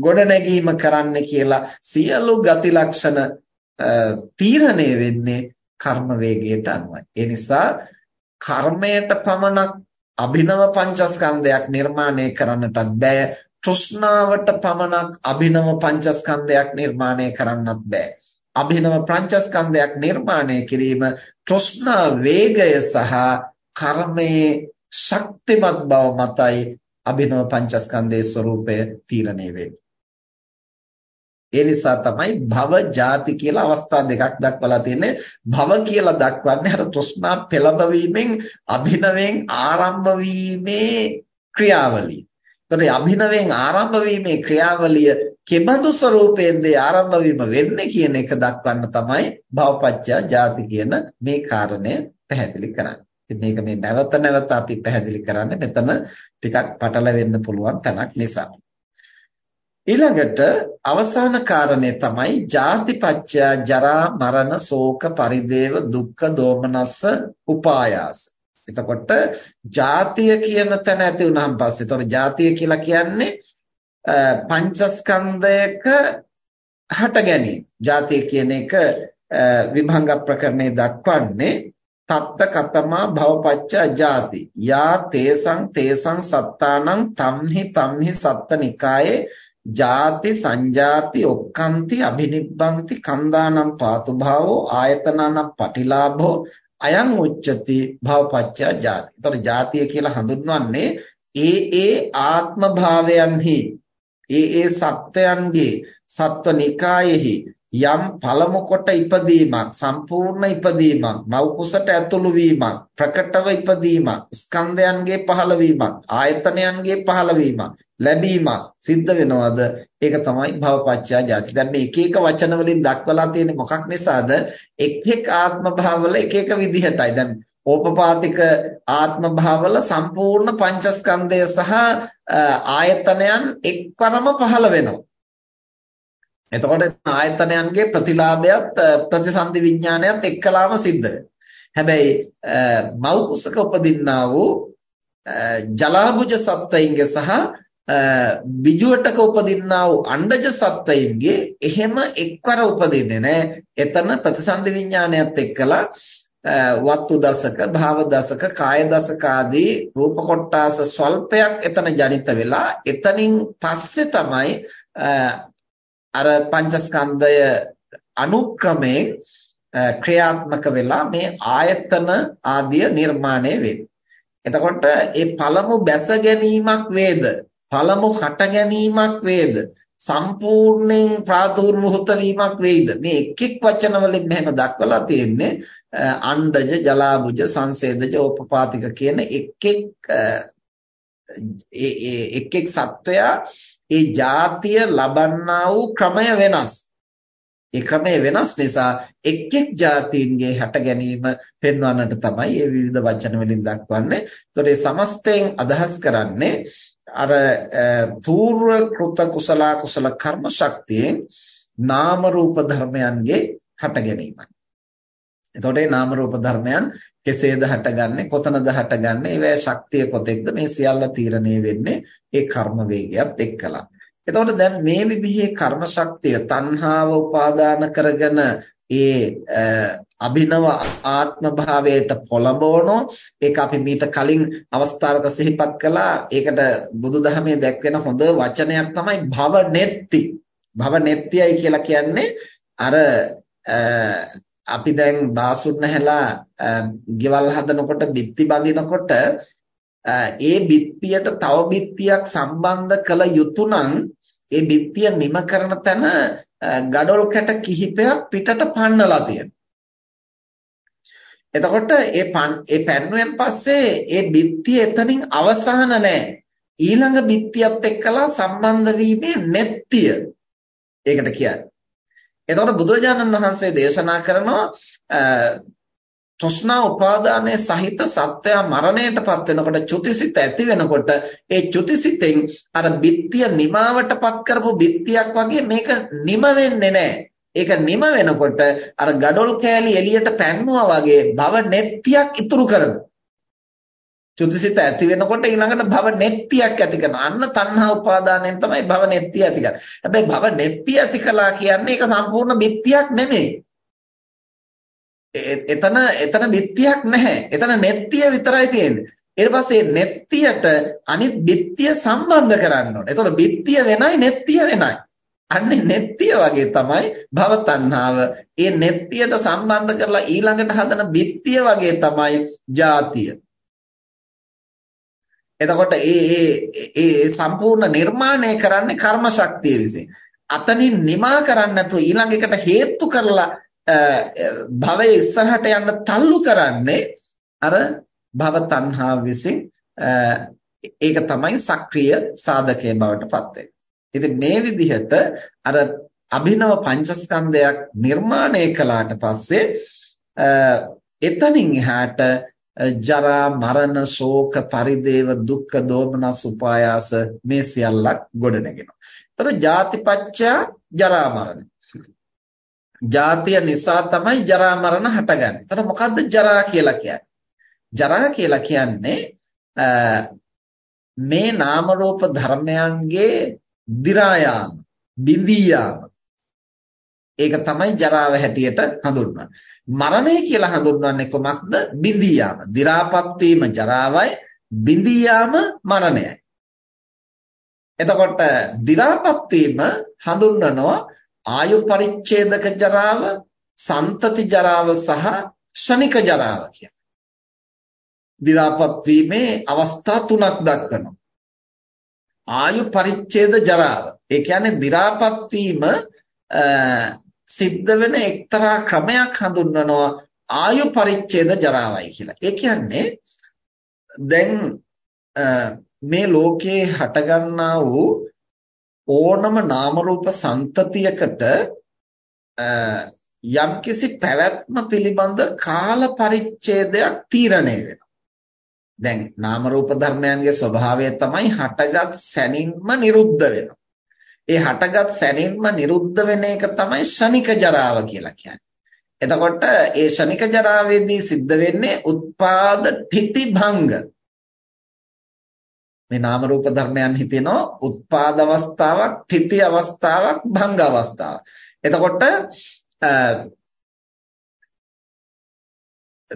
ගොඩනැගීම කරන්න කියලා සියලු ගති ලක්ෂණ තීරණය වෙන්නේ කර්ම වේගයට අනුවයි. ඒ නිසා කර්මයට පමණක් අභිනව පංචස්කන්ධයක් නිර්මාණය කරන්නටත් බෑ. තෘෂ්ණාවට පමණක් අභිනව පංචස්කන්ධයක් නිර්මාණය කරන්නත් බෑ. අභිනව පංචස්කන්ධයක් නිර්මාණය කිරීම තෘෂ්ණා වේගය සහ කර්මයේ ශක්තිමත් බව මතයි අභිනව පංචස්කන්ධයේ ස්වરૂපය තීරණය වෙන්නේ. ඒ නිසා තමයි භව ಜಾති කියලා අවස්ථා දෙකක් දක්වලා තියෙන්නේ. භව කියලා දක්වන්නේ අර තෘෂ්ණා පෙළඹවීමෙන් අභිනවෙන් ආරම්භ වීමේ ක්‍රියාවලිය. එතකොට අභිනවෙන් ආරම්භ වීමේ ක්‍රියාවලිය කෙබඳු ස්වરૂපයෙන්ද ආරම්භ වීම වෙන්නේ කියන එක දක්වන්න තමයි භවපච්චය ಜಾති කියන මේ කාරණය පැහැදිලි කරන්නේ. ඉතින් මේක මේ නැවත නැවත අපි පැහැදිලි කරන්නේ මෙතන ටිකක් පටලවෙන්න පුළුවන් තැනක් නිසා. ඊළඟට අවසාන කාරණය තමයි ජාතිපච්චය ජරා මරණ ශෝක පරිදේව දුක්ඛ දෝමනස්ස උපායාස. එතකොට ජාතිය කියන තැන ඇති වුණාන් පස්සේ එතකොට ජාතිය කියලා කියන්නේ පංචස්කන්ධයක හට ගැනීම. ජාතිය කියන එක විභංග ප්‍රකරණේ දක්වන්නේ තත්ත කතමා භවපච්ච ජාති යා තේසං තේසං සත්තානං තම්හි තම්හි සත්තනිකායේ ජාති සංජාති ඔක්칸ති අබිනිබ්බන්ති කන්දානම් පාතු භාවෝ ආයතනනම් පටිලාභෝ අයං උච්චති භවපච්චය ජාති. ඒතර ජාතිය කියලා හඳුන්වන්නේ ඒ ඒ ආත්ම භාවයන්හි ඒ ඒ සත්වයන්ගේ සත්ව නිකායෙහි යම් පළමු කොට ඉපදීමක් සම්පූර්ණ ඉපදීමක් මව් කුසට ඇතුළු වීමක් ප්‍රකටව ඉපදීමක් ස්කන්ධයන්ගේ පහළවීමක් ආයතනයන්ගේ පහළවීමක් ලැබීමක් සිද්ධ වෙනවද? ඒක තමයි භවපච්චය ජාති දැන් මේ එක එක වචන වලින් දක්වලා තියෙන්නේ මොකක් නිසාද? එක් එක් ආත්ම භාවවල එක එක විදිහටයි. දැන් ඕපපාතික ආත්ම භාවවල සම්පූර්ණ පංචස්කන්ධය සහ ආයතනයන් එක්වරම පහළ වෙනවා එතකොට ආයතනයන්ගේ ප්‍රතිලාභයත් ප්‍රතිසන්දි විඥානයත් එක්කලාම සිද්ධ හැබැයි මව් කුසක උපදින්නා වූ ජලාභුජ සත්වයින්ගේ සහ බිජුවටක උපදින්නා වූ අණ්ඩජ සත්වයින්ගේ එහෙම එක්වර උපදින්නේ නැහැ. එතන ප්‍රතිසන්දි විඥානයත් එක්කලා වත්තු දසක, භාව දසක, කාය දසක ආදී රූප කොටාස ස්වල්පයක් එතන ජනිත වෙලා එතනින් පස්සේ තමයි අර පංචස්කන්ධය අනුක්‍රමයෙන් ක්‍රියාත්මක වෙලා මේ ආයතන ආදිය නිර්මාණය වෙන්නේ. එතකොට ඒ පළමු බැස ගැනීමක් වේද පළමු හට ගැනීමක් වේද සම්පූර්ණයෙන් ප්‍රාදුර්භූත වීමක් වෙයිද මේ එක් එක් වචන වලින් මෙහෙම දක්වලා තියෙන්නේ අණ්ඩජ ජලාබුජ සංසේදජ ඕපපාතික කියන එක් එක් ඒ එක් එක් සත්වයා ඒ ಜಾතිය ලබන්නා වූ ක්‍රමය වෙනස් ඒ ක්‍රමය වෙනස් නිසා එක් එක් જાතීන්ගේ හට ගැනීම පෙන්වන්නට තමයි මේ විවිධ වචන වලින් දක්වන්නේ. ඒතකොට මේ සමස්තයෙන් අදහස් කරන්නේ අර పూర్ව කෘත කුසල කුසල කර්ම ශක්තියෙන් නාම රූප ධර්මයන්ගේ හට ගැනීමයි. එතකොට මේ නාම රූප ධර්මයන් කෙසේද හටගන්නේ කොතනද හටගන්නේ ඒවැ ශක්තිය කොතෙක්ද මේ සියල්ල තීරණය වෙන්නේ ඒ කර්ම වේගයත් එක්කලා. එතකොට දැන් මේ විදිහේ කර්ම ශක්තිය තණ්හාව උපාදාන කරගෙන ඒ අභිනව ආත්ම භාවයට පොළඹවනෝ. ඒක අපි මීට කලින් අවස්ථාවක සිහිපත් කළා. ඒකට බුදුදහමේ දැක්වෙන හොඳ වචනයක් තමයි භව නෙත්ති. භව නෙත්තියයි කියලා කියන්නේ අර අපි දැන් බාසුන් නැහැලා ගෙවල් හදනකොට බිත්ති බඳිනකොට ඒ බිත්තියට තව බිත්තියක් සම්බන්ධ කළ යුතු නම් ඒ බිත්තිය නිම කරන තැන gadol කැට කිහිපයක් පිටට පන්නලා තියෙනවා. එතකොට ඒ ඒ පැන්නුවෙන් පස්සේ ඒ බිත්තිය එතනින් අවසාන නැහැ. ඊළඟ බිත්තියත් එක්කලා සම්බන්ධ වීමේ නැත්තිය. ඒකට කියන්නේ. එතකොට බුදුරජාණන් වහන්සේ දේශනා කරනවා තෘෂ්ණා උපාදානයේ සහිත සත්වයා මරණයටපත් වෙනකොට චුතිසිත ඇති වෙනකොට ඒ චුතිසිතෙන් අර බිත්තිය නිමාවටපත් කරපු බිත්තියක් වගේ මේක නිම වෙන්නේ නැහැ. ඒක නිම වෙනකොට අර gadol කෑලි එළියට පැන්නුවා වගේ භව නෙත්තියක් ඉතුරු කරනවා. චුතිසිත ඇති වෙනකොට ඊළඟට භව නෙත්තියක් ඇති කරනවා. අන්න තණ්හා උපාදානයෙන් තමයි භව නෙත්තිය ඇති කරන්නේ. හැබැයි භව නෙත්තිය ඇති කළා කියන්නේ ඒක සම්පූර්ණ බිත්තියක් නෙමෙයි. එතන එතන බිත්තියක් නැහැ. එතන නෙත්තිය විතරයි තියෙන්නේ. ඊට පස්සේ නෙත්තියට අනිත් බිත්තිය සම්බන්ධ කරන්න ඕනේ. එතකොට බිත්තිය වෙනයි නෙත්තිය වෙනයි. අන්නේ නෙත්තිය වගේ තමයි භව තණ්හාව. ඒ නෙත්තියට සම්බන්ධ කරලා ඊළඟට හදන බිත්තිය වගේ තමයි ජාතිය. එතකොට ඒ ඒ ඒ සම්පූර්ණ නිර්මාණය කරන්නේ කර්ම ශක්තිය විසින්. අතනින් නිමා කරන්නේ නැතුව ඊළඟ එකට හේතු කරලා භවයේ ඉස්සරහට යන්න තල්ලු කරන්නේ අර භව තණ්හා විසින් ඒක තමයි සක්‍රීය සාධකයේ බවට පත් ඉතින් මේ විදිහට අර අභිනව පංචස්කන්ධයක් නිර්මාණය කළාට පස්සේ එතනින් එහාට ජරා මරණ ශෝක පරිදේව දුක්ඛ දෝමනස් උපායාස මේ සියල්ලක් ගොඩනගෙනවා. ඒතර ජාතිපච්චා ජරා මරණ. ජාතිය නිසා තමයි ජරා මරණ හටගන්නේ. එතන මොකද්ද ජරා කියලා කියන්නේ? ජරා කියලා කියන්නේ මේ නාම රූප ධර්මයන්ගේ දි รา යාම, බිඳී යාම. ඒක තමයි ජරාව හැටියට හඳුන්වන්නේ. මරණය කියලා හඳුන්වන්නේ කොමක්ද? බිඳී යාම. දි รา පත් වීම ජරාවයි, බිඳී යාම මරණයයි. එතකොට දි รา පත් වීම හඳුන්වනවා ආයු පරිච්ඡේදක ජරාව, සන්තති ජරාව සහ ශනික ජරාව කියන. දි รา පත් වීමේ අවස්ථා තුනක් දක්වනවා. ආයු පරිච්ඡේද ජරාව. ඒ කියන්නේ දි รา පත් වීම සිද්ධ වෙන එක්තරා ක්‍රමයක් හඳුන්වනවා ආයු පරිච්ඡේද ජරාවයි කියලා. ඒ කියන්නේ දැන් මේ ලෝකේ හටගන්නා වූ ඕනම නාම රූප සම්තතියකට යම්කිසි පැවැත්ම පිළිබඳ කාල පරිච්ඡේදයක් තීරණය වෙනවා. දැන් නාම රූප ධර්මයන්ගේ ස්වභාවය තමයි හටගත් සැනින්ම නිරුද්ධ වෙනවා. ඒ හටගත් සැනින්ම නිරුද්ධ වෙන එක තමයි ෂණික ජරාව කියලා කියන්නේ. එතකොට ඒ ෂණික ජරාවේදී සිද්ධ වෙන්නේ උත්පාද ඨිති භංග. මේ නාම රූප ධර්මයන් හිතෙනවා උත්පාද අවස්ථාවක්, ඨිති අවස්ථාවක්, භංග අවස්ථාවක්. එතකොට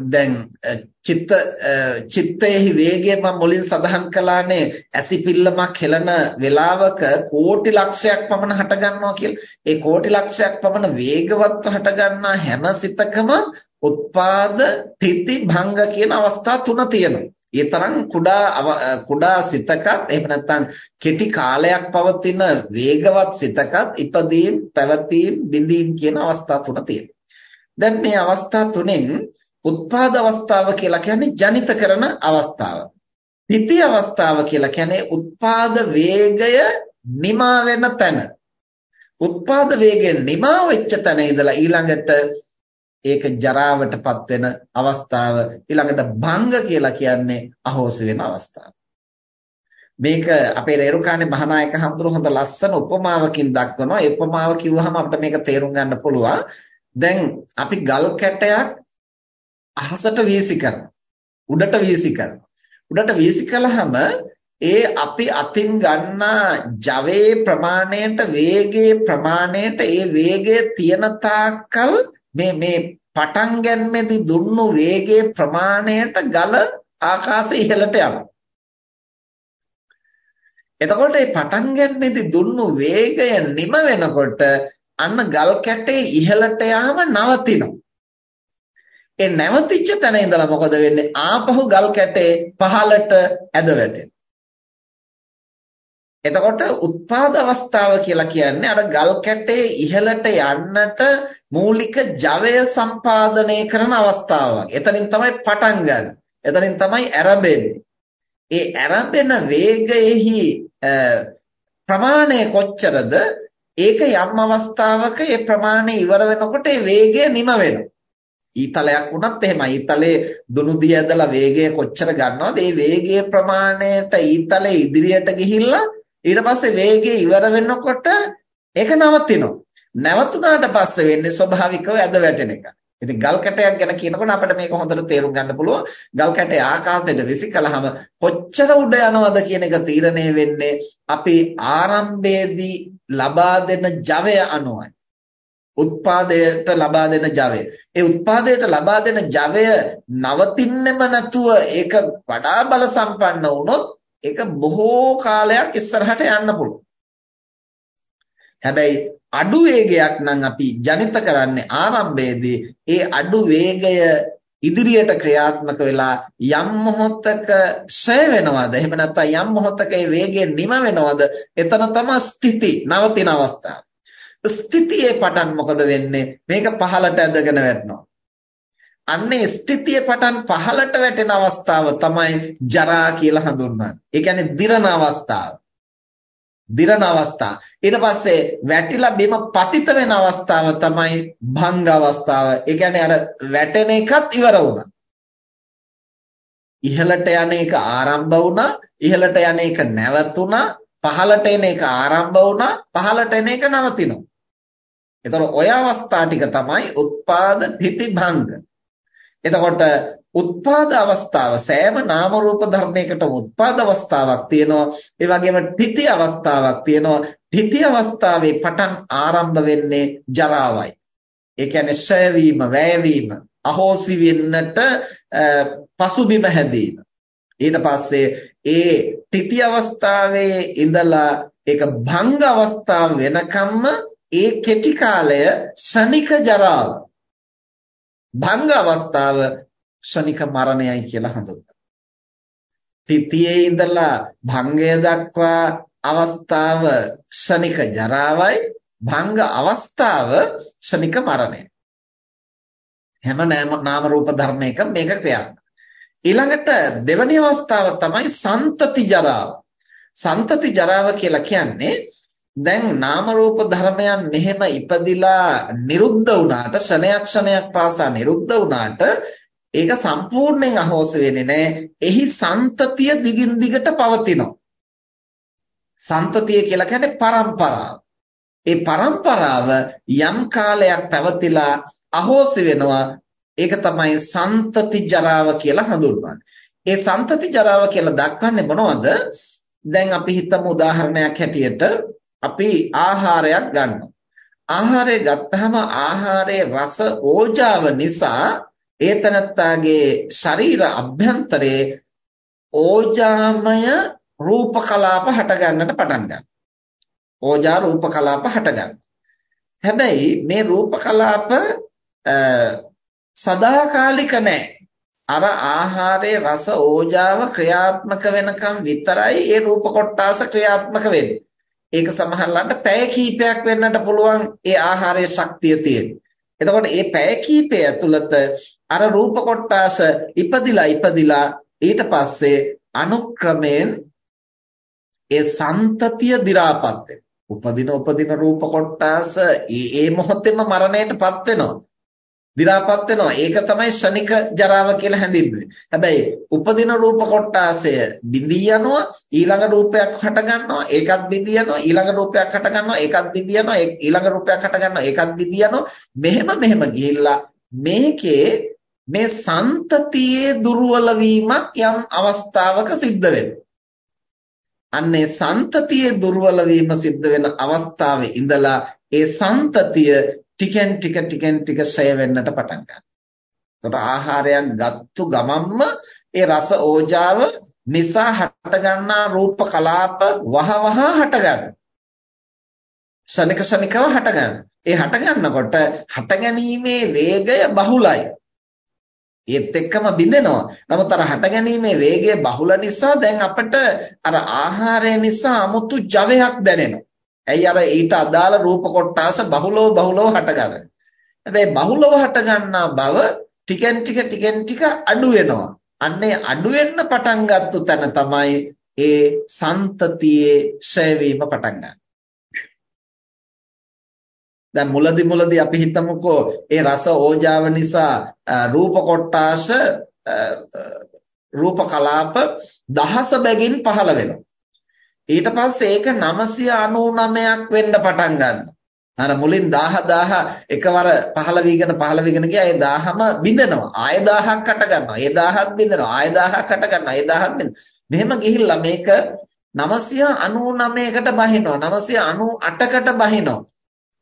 දැන් චිත්ත චිත්තයේ වේගය මම මුලින් සඳහන් කළානේ ඇසිපිල්ලමක් හෙලන වෙලාවක කෝටි ලක්ෂයක් පමණ හට ගන්නවා කියලා. ඒ කෝටි ලක්ෂයක් පමණ වේගවත්ව හට ගන්නා හැම සිතකම උත්පාද තිති භංග කියන අවස්ථා තුන තියෙනවා. ඒ තරම් කුඩා කුඩා සිතකත් එහෙම නැත්නම් කෙටි කාලයක් පවතින වේගවත් සිතකත් ඉපදීම් පැවතීම් බිඳීම් කියන අවස්ථා තුන තියෙනවා. දැන් මේ අවස්ථා තුනෙන් උත්පාද අවස්ථාව කියලා කියන්නේ ජනිත කරන අවස්ථාව. තිති අවස්ථාව කියලා කියන්නේ උත්පාද වේගය නිමා වෙන තැන. උත්පාද වේගය නිමා වෙච්ච තැන ඉඳලා ඊළඟට ඒක ජරාවටපත් වෙන අවස්ථාව ඊළඟට භංග කියලා කියන්නේ අහෝසි වෙන අවස්ථාව. මේක අපේ රේරුකානේ මහානායක හඳුරු හොඳ ලස්සන උපමාවකින් දක්වනවා. ඒ උපමාව කිව්වහම අපිට මේක තේරුම් ගන්න පුළුවන්. දැන් අපි ගල් කැටයක් අහසට වීසි කරනවා. උඩට වීසි කරනවා. උඩට වීසි කළාම ඒ අපි අතින් ගන්නා ජවයේ ප්‍රමාණයට වේගයේ ප්‍රමාණයට ඒ වේගය තියන තාක්කල් මේ මේ පටන් ගැනීමේදී දුන්නු වේගයේ ප්‍රමාණයට ගල ආකාශය ඉහළට යනවා. එතකොට මේ පටන් ගැනීමේදී දුන්නු වේගය නිම වෙනකොට අන්න ගල් කැටේ ඉහළට යාම නවතිනවා. ඒ නැවතිච්ච තැන ඉඳලා මොකද වෙන්නේ? ආපහු ගල් කැටේ පහළට ඇද වැටෙනවා. එතකොට උත්පාද අවස්ථාව කියලා කියන්නේ අර ගල් කැටේ ඉහළට යන්නට මූලික ජවය සම්පාදනය කරන අවස්ථාවක්. එතනින් තමයි පටන් ගන්න. එතනින් තමයි ආරම්භෙන්නේ. ඒ ආරම්භන වේගයෙහි ප්‍රමාණය කොච්චරද? ඒක යම් අවස්ථාවක ඒ ප්‍රමාණය ඉවර වෙනකොට ඒ වේගය නිම වෙනවා. ඊතලයක් වුණත් එහෙමයි. ඊතලේ දුනු දිය ඇදලා වේගය කොච්චර ගන්නවද? ඒ වේගයේ ප්‍රමාණයට ඊතලේ ඉදිරියට ගිහිල්ලා ඊට පස්සේ වේගය ඉවර වෙනකොට ඒක නවතිනවා. නැවතුණාට පස්සේ වෙන්නේ ස්වභාවිකව ඇද වැටෙන එක. ඉතින් ගල් කැටයක් ගැන කියනකොට අපිට මේක හොඳට තේරුම් ගන්න පුළුවන්. ගල් කැටය ආකාශයට විසිකලහම කොච්චර උඩ යනවද කියන එක තීරණය වෙන්නේ අපි ආරම්භයේදී ලබා දෙන ජවය අනුවයි. උත්පාදයට ලබා දෙන ජවය. ඒ උත්පාදයට ලබා දෙන ජවය නවතින්නෙම නැතුව ඒක වඩා බල සම්පන්න වුණොත් ඒක බොහෝ කාලයක් ඉස්සරහට යන්න පුළුවන්. හැබැයි අඩු වේගයක් නම් අපි ජනිත කරන්නේ ආරම්භයේදී ඒ අඩු වේගය ඉදිරියට ක්‍රියාත්මක වෙලා යම් මොහොතක ඡය වෙනවද එහෙම නැත්නම් යම් මොහොතක ඒ වේගය නිම වෙනවද එතන තමයි ස්ථಿತಿ නවතින අවස්ථාව ස්ථಿತಿයේ පටන් මොකද වෙන්නේ මේක පහළට ඇදගෙන වැටෙනවා අන්නේ ස්ථಿತಿයේ පටන් පහළට වැටෙන අවස්ථාව තමයි ජරා කියලා හඳුන්වන්නේ ඒ කියන්නේ දිරන අවස්ථාව දිරන අවස්ථාව. ඊට පස්සේ වැටිලා බිම පතිත වෙන අවස්ථාව තමයි භංග අවස්ථාව. ඒ කියන්නේ අර වැටෙන එකත් ඉවර වුණා. ඉහළට යන එක ආරම්භ වුණා, ඉහළට යන එක නැවතුණා, පහළට එන එක ආරම්භ වුණා, පහළට එන එක නවතිනවා. එතකොට ඔය අවස්ථා ටික තමයි උත්පාද පිටි භංග. එතකොට උත්පාද අවස්ථාව සෑම නාම රූප ධර්මයකටම උත්පාද අවස්ථාවක් තියෙනවා. ඒ වගේම තිති අවස්ථාවක් තියෙනවා. තිති අවස්ථාවේ පටන් ආරම්භ වෙන්නේ ජරාවයි. ඒ කියන්නේ ෂය වීම වැය වීම අහෝසි වෙන්නට පසුබිම හැදීම. ඊට පස්සේ ඒ තිති අවස්ථාවේ ඉඳලා ඒක භංග අවස්ථාව වෙනකම්ම ඒ කෙටි කාලය ශනික ජරාව භංග අවස්ථාව ක්ෂණික මරණයයි කියලා හඳුන්වනවා. තිතියේ ඉඳලා භංගය දක්වා අවස්ථාව ක්ෂණික ජරාවයි භංග අවස්ථාව ක්ෂණික මරණය. හැම නාම රූප ධර්මයක මේක ක්‍රියාත්මක. ඊළඟට දෙවැනි අවස්ථාව තමයි සන්තති ජරාව. සන්තති ජරාව කියලා කියන්නේ දැන් නාම රූප ධර්මයන් මෙහෙම ඉපදිලා නිරුද්ධ වුණාට ක්ෂණයක් ක්ෂණයක් පාසා නිරුද්ධ වුණාට ඒක සම්පූර්ණයෙන් අහෝස වෙන්නේ නැහැ. එහි සන්තතිය දිගින් දිගට පවතිනවා. සන්තතිය කියලා කියන්නේ පරම්පරාව. ඒ පරම්පරාව යම් කාලයක් පැවතිලා අහෝසි වෙනවා. ඒක තමයි සන්තති ජරාව කියලා හඳුන්වන්නේ. ඒ සන්තති ජරාව කියලා දක්වන්නේ මොනවද? දැන් අපි හිතමු උදාහරණයක් හැටියට අපි ආහාරයක් ගන්නවා. ආහාරය ගත්තාම ආහාරයේ රස ඕජාව නිසා ඒ තනත්තාගේ ශරීර අභ්‍යන්තරයේ ඕජාමය රූප කලාප හට ගන්නට පටන් ගන්නවා. ඕජා රූප කලාප හට ගන්නවා. හැබැයි මේ රූප කලාප සදාකාලික නැහැ. අර ආහාරයේ රස ඕජාව ක්‍රියාත්මක වෙනකම් විතරයි ඒ රූප කොටාස ක්‍රියාත්මක වෙන්නේ. ඒක සමහරවිට පැය කිහිපයක් වෙන්නට පුළුවන් ඒ ආහාරයේ ශක්තිය තියෙන. එතකොට මේ පැය කිහිපය ඇතුළත අර රූප කොටාස ඉපදිලා ඉපදිලා ඊට පස්සේ අනුක්‍රමයෙන් ඒ සන්තතිය දි รา පත් වෙනවා. උපදින උපදින රූප කොටාස ඒ ඒ මොහොතේම මරණයටපත් වෙනවා. දි รา පත් වෙනවා. ඒක තමයි ශනික ජරාව කියලා හැඳින්වෙන්නේ. හැබැයි උපදින රූප කොටාසය බිඳී යනවා ඊළඟ රූපයක් හට ගන්නවා ඒකත් බිඳී යනවා ඊළඟ රූපයක් හට ගන්නවා ඒකත් බිඳී යනවා ඊළඟ රූපයක් හට ගන්නවා ඒකත් බිඳී යනවා මෙහෙම මෙහෙම ගිහිල්ලා මේකේ මේ සන්තතියේ දුර්වල වීමක් යම් අවස්ථාවක සිද්ධ වෙනවා. අන්නේ සන්තතියේ දුර්වල වීම සිද්ධ වෙන අවස්ථාවේ ඉඳලා ඒ සන්තතිය ටිකෙන් ටික ටිකෙන් ටික ෂය වෙන්නට පටන් ගන්නවා. එතකොට ආහාරයක් ගත්තු ගමන්ම ඒ රස ඕජාව නිසා හටගන්නා රූප කලාප වහවහ හටගන්නවා. ශනික ශනිකව හටගන්නවා. ඒ හටගන්නකොට හටගැනීමේ වේගය බහුලයි. ඒත් එක්කම බිඳෙනවා. නමුත් අර හටගැනීමේ වේගය බහුල නිසා දැන් අපිට අර ආහාරය නිසා 아무තු ජවයක් දැනෙනවා. ඇයි අර ඊට අදාළ රූප කොටාස බහුලව බහුලව හටගන්නේ. හැබැයි බහුලව හටගන්නා බව ටිකෙන් ටික ටිකෙන් ටික අඩු වෙනවා. අන්නේ අඩු වෙන්න පටන් ගත්ත තැන තමයි ඒ සන්තතියේ ක්ෂය වීම පටන් ගන්න. දැන් මුලදි මුලදි අපි හිතමුකෝ ඒ රස ඕජාව නිසා රූප කොටාස රූප කලාප දහස බැගින් පහළ වෙනවා. ඊට පස්සේ ඒක 999ක් වෙන්න පටන් ගන්නවා. අර මුලින් 1000 1000 එකවර පහළ වීගෙන පහළ වීගෙන ගියා ඒ 1000ම බිඳෙනවා. ආය 1000ක් අට ගන්නවා. ඒ 1000ත් බිඳෙනවා. ආය 1000ක් අට ගන්නවා. ඒ 1000ත් බිඳෙනවා. මෙහෙම ගිහිල්ලා මේක 999කට බහිනවා. 998කට බහිනවා.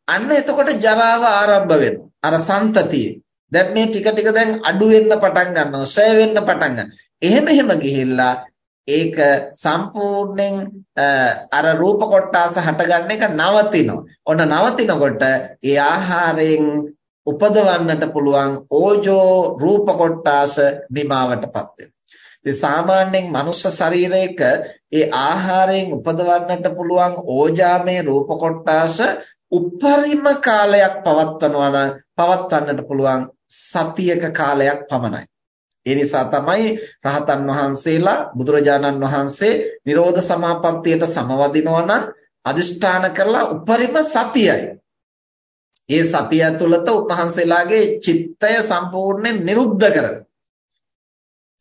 අන්න එතකොට ජරාව ආරම්භ වෙනවා. අර සන්තතිය. දැන් මේ ටික ටික දැන් අඩු වෙන්න පටන් ගන්නවා. ෂය වෙන්න පටන් ගන්නවා. එහෙම එහෙම ගිහිල්ලා ඒක සම්පූර්ණයෙන් අර රූප කොටාස හටගන්න එක නවතිනවා. ඔන්න නවතිනකොට ඒ ආහාරයෙන් උපදවන්නට පුළුවන් ඕජෝ රූප කොටාස නිමාවටපත් වෙනවා. ඉතින් සාමාන්‍යයෙන් මනුෂ්‍ය ශරීරයක ඒ ආහාරයෙන් උපදවන්නට පුළුවන් ඕජාමය රූප කොටාස උපරිම කාලයක් පවත්වනවා නම් පවත්වන්නට පුළුවන් සතියක කාලයක් පමණයි. ඒ නිසා තමයි රහතන් වහන්සේලා බුදුරජාණන් වහන්සේ නිරෝධ සමාපත්තියට සමවදිනවා නම් අදිෂ්ඨාන කරලා උපරිම සතියයි. ඒ සතිය ඇතුළත උන්වහන්සේලාගේ චිත්තය සම්පූර්ණයෙන් නිරුද්ධ කරනවා.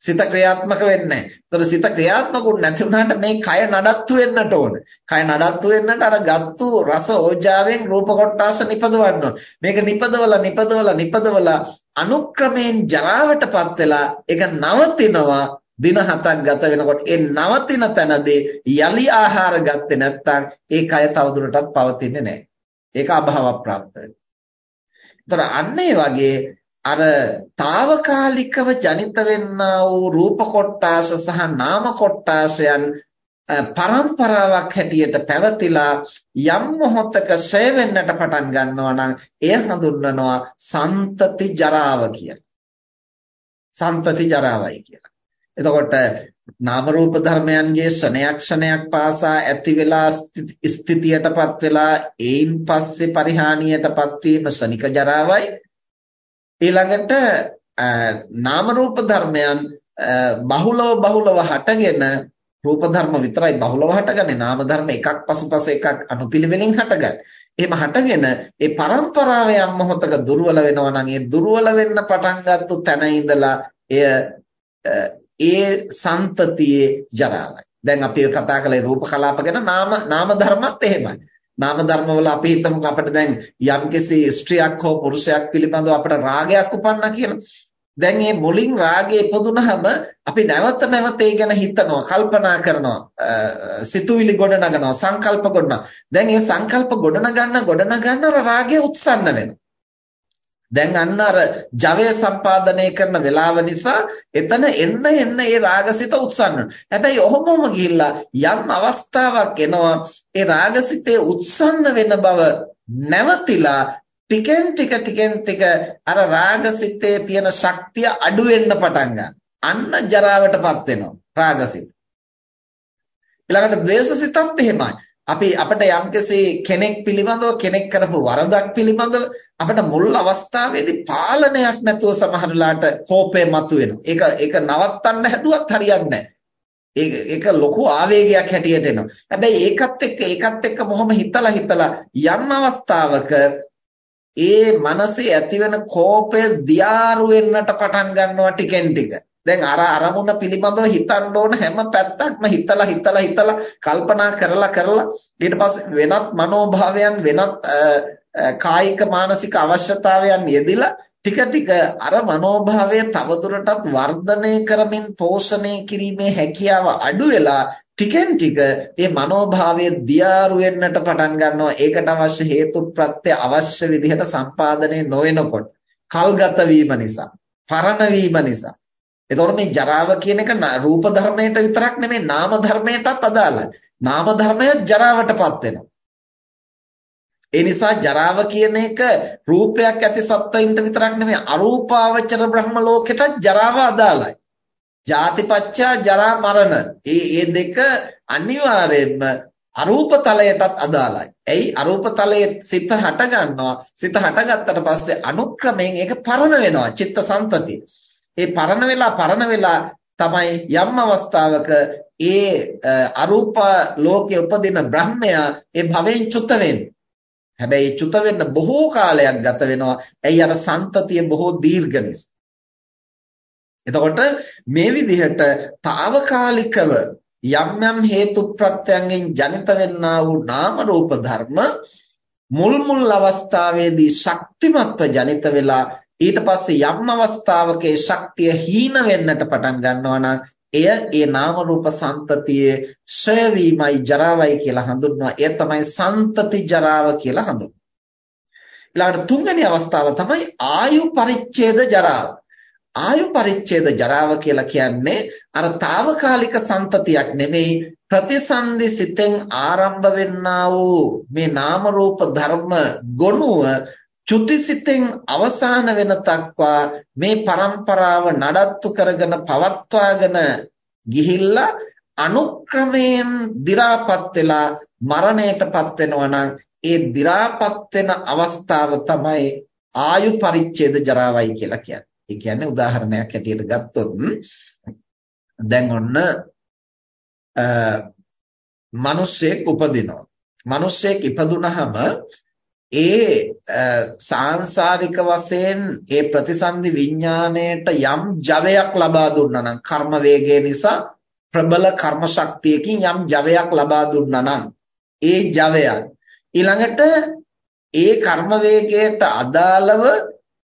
සිත ක්‍රියාත්මක වෙන්නේ නැහැ. ඒතර සිත ක්‍රියාත්මක නැති වුණාට මේ කය නඩත්තු වෙන්නට ඕන. කය නඩත්තු වෙන්නට අර ගත්තු රස ඕජාවෙන් රූප කොටාස නිපදවන්න ඕන. මේක නිපදවලා නිපදවලා නිපදවලා අනුක්‍රමයෙන් ජරාවටපත් වෙලා ඒක නවතිනවා දින හතක් ගත වෙනකොට ඒ නවතින තැනදී යලි ආහාර ගත්තේ නැත්නම් ඒ කය තවදුරටත් පවතින්නේ නැහැ. ඒක අභාව ප්‍රාප්ත වෙනවා. ඒතර අන්න ඒ වගේ අර తాවකාලිකව ජනිත වෙන්නා වූ රූප කොටාස සහ නාම කොටාසයන් පරම්පරාවක් හැටියට පැවතිලා යම් මොහොතක ඡය වෙන්නට පටන් ගන්නවා නම් එය හඳුන්වනවා සන්තති ජරාව කියලා. සන්තති ජරාවයි කියලා. එතකොට නාම රූප ධර්මයන්ගේ ශනයක් ශනයක් පාසා ඇති වෙලා ස්ථිතියටපත් වෙලා ඒයින් පස්සේ පරිහානියටපත් වීම ශනික ජරාවයි ඊළඟට නාම රූප ධර්මයන් බහුලව බහුලව හටගෙන රූප ධර්ම විතරයි බහුලව හටගන්නේ නාම ධර්ම එකක් පසුපස එකක් අනුපිළිවෙලින් හටගන්නේ. එහෙම හටගෙන ඒ પરම්පරාව යම් මොහොතක දුර්වල වෙනවා නම් ඒ දුර්වල වෙන්න පටන් ගත්ත තැන ඉඳලා එය ඒ සන්තතියේ ජරාවයි. දැන් අපි කතා කළේ රූප කලාප ගැන නාම නාම ධර්මත් එහෙමයි. නාම ධර්මවල අපි හිතමුකෝ අපිට දැන් යම්කිසි ස්ත්‍රියක් හෝ පුරුෂයෙක් පිළිබඳව අපට රාගයක් උපන්නා කියලා. දැන් මේ මුලින් රාගය ඉපදුනහම අපි නැවත නැවත ඒ ගැන හිතනවා, කල්පනා කරනවා, සිතුවිලි ගොඩනගනවා, සංකල්ප ගොඩනගනවා. දැන් මේ සංකල්ප ගොඩනගන්න ගොඩනගන්න රාගය උත්සන්න වෙනවා. දැන් අන්න අර ජවය සම්පාදනය කරන වෙලාව නිසා එතන එන්න එන්න ඒ රාගසිත උත්සන්න හැබැයි ඔහොමම ගිහිල්ලා යම් අවස්ථාවක් එනවා ඒ රාගසිතේ උත්සන්න වෙන බව නැවතිලා ටිකෙන් ටික ටිකෙන් ටික අර රාගසිතේ තියෙන ශක්තිය අඩු වෙන්න පටන් අන්න ජරාවටපත් වෙනවා රාගසිත. ඊළඟට ද්වේෂසිතත් එහෙමයි. අපි අපිට යම්කිසි කෙනෙක් පිළිබඳව කෙනෙක් කරපු වරදක් පිළිබඳව අපිට මුල් අවස්ථාවේදී පාලනයක් නැතුව සමහර වෙලාවට කෝපය මතුවෙනවා. ඒක ඒක නවත්තන්න හැදුවත් හරියන්නේ නැහැ. ඒක ඒක ලොකු ආවේගයක් හැටියට එනවා. හැබැයි ඒකත් එක්ක ඒකත් එක්ක මොහොම හිතලා හිතලා යම් අවස්ථාවක ඒ මනසේ ඇතිවෙන කෝපය දියාරු වෙන්නට පටන් ගන්නවා ටිකෙන් ටික. දැන් අර අරමුණ පිළිබඳව හිතන්න ඕන හැම පැත්තක්ම හිතලා හිතලා හිතලා කල්පනා කරලා කරලා ඊට පස්සේ වෙනත් මනෝභාවයන් වෙනත් කායික මානසික අවශ්‍යතාවයන් යෙදිලා ටික ටික අර මනෝභාවය තවදුරටත් වර්ධනය කරමින් පෝෂණය කිරීමේ හැකියාව අඩු වෙලා ටිකෙන් ටික මේ මනෝභාවය දියාරු වෙන්නට පටන් ගන්නවා. ඒකට අවශ්‍ය හේතු ප්‍රත්‍ය අවශ්‍ය විදිහට සම්පාදනය නොවෙනකොට. කල්ගත වීම නිසා පරණ වීම නිසා. එතකොට මේ ජරාව කියන එක රූප ධර්මයට විතරක් නෙමෙයි නාම ධර්මයටත් අදාළයි. නාම ධර්මය ජරාවටපත් වෙනවා. ඒ නිසා ජරාව කියන එක රූපයක් ඇති සත්වයින්ට විතරක් නෙමෙයි අරූපාවචර බ්‍රහ්ම ලෝකෙටත් ජරාව අදාළයි. ජාතිපච්චා ජරා මරණ. ඒ ඒ දෙක අනිවාර්යයෙන්ම අරූප තලයටත් අදාළයි. ඇයි අරූප තලයේ සිත හට ගන්නවා. සිත හටගත්තට පස්සේ අනුක්‍රමයෙන් ඒක පරණ වෙනවා. චිත්ත සම්පතිය. ඒ පරණ වෙලා පරණ වෙලා තමයි යම් අවස්ථාවක ඒ අරූප ලෝකයේ උපදින බ්‍රහ්මයා ඒ භවෙන් චුත වෙන්නේ. හැබැයි චුත වෙන්න බොහෝ කාලයක් ගත වෙනවා. ඇයි අර සන්තතිය බොහෝ දීර්ඝ නිසා. එතකොට මේ විදිහට తాවකාලිකව යම් යම් හේතු ප්‍රත්‍යයෙන් ජනිත වෙන්නා වූ නාම රූප ධර්ම මුල් මුල් අවස්ථාවේදී ශක්තිමත්ව ජනිත වෙලා ඊට පස්සේ යම් අවස්ථාවක ඒ ශක්තිය හීන වෙන්නට පටන් ගන්නවා නම් එය ඒ නාම රූප සම්තතියේ ක්ෂය වීමයි ජරාවයි කියලා හඳුන්වනවා. එය තමයි සම්තති ජරාව කියලා හඳුන්වන්නේ. ඊළඟට තුන්වෙනි අවස්ථාව තමයි ආයු පරිච්ඡේද ජරාව. ආයු පරිච්ඡේද ජරාව කියලා කියන්නේ අර తాවකාලික සම්තතියක් නෙමෙයි ප්‍රතිසන්දි සිතෙන් ආරම්භ වෙන්නා වූ මේ නාම රූප ධර්ම ගොනුව චුතිසිතෙන් අවසාන වෙන තක්වා මේ પરම්පරාව නඩත්තු කරගෙන පවත්වාගෙන ගිහිල්ලා අනුක්‍රමයෙන් දි รา පත් වෙලා මරණයටපත් වෙනවා නම් ඒ දි รา පත් වෙන අවස්ථාව තමයි ආයු පරිච්ඡේද ජරාවයි කියලා කියන්නේ. ඒ කියන්නේ උදාහරණයක් ඇටියට ගත්තොත් දැන් ඔන්න අ මිනිස්සෙක් උපදිනවා. මිනිස්සෙක් ඉපදුනහම ඒ සාංශාරික වශයෙන් ඒ ප්‍රතිසන්දි විඥාණයට යම් ජවයක් ලබා දුන්නා නම් කර්ම වේගය නිසා ප්‍රබල කර්ම ශක්තියකින් යම් ජවයක් ලබා දුන්නා නම් ඒ ජවයත් ඊළඟට ඒ කර්ම වේගයට අදාළව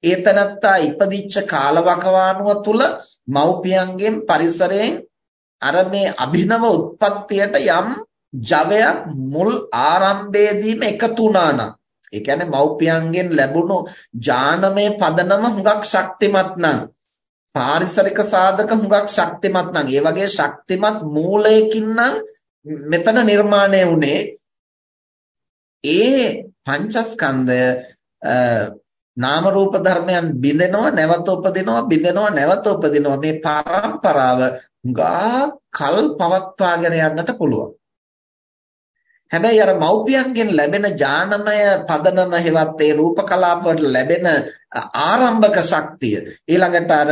ඒතනත්තා ඉපදිච්ච කාලවකවානුව තුල මව්පියන්ගෙන් පරිසරයෙන් අර මේ අභිනව උත්පත්තියට යම් ජවයක් මුල් ආරම්භයේදීම එකතු වුණා නම් ඒ කියන්නේ මව්පියන්ගෙන් ලැබුණු ඥානමය පදනම හුඟක් ශක්තිමත් නම් පාරිසරික සාධක හුඟක් ශක්තිමත් නම් ඒ වගේ ශක්තිමත් මූලයකින් නම් මෙතන නිර්මාණය වුණේ ඒ පංචස්කන්ධය නාම රූප ධර්මයන් බිඳෙනවා නැවත උපදිනවා බිඳෙනවා නැවත උපදිනවා. මේ පරම්පරාව හුඟා කල් පවත්වාගෙන යන්නට පුළුවන්. හැබැයි අර මව්පියන්ගෙන් ලැබෙන ඥානමය පදනම හෙවත් ඒ රූප කලාපවල ලැබෙන ආරම්භක ශක්තිය ඊළඟට අර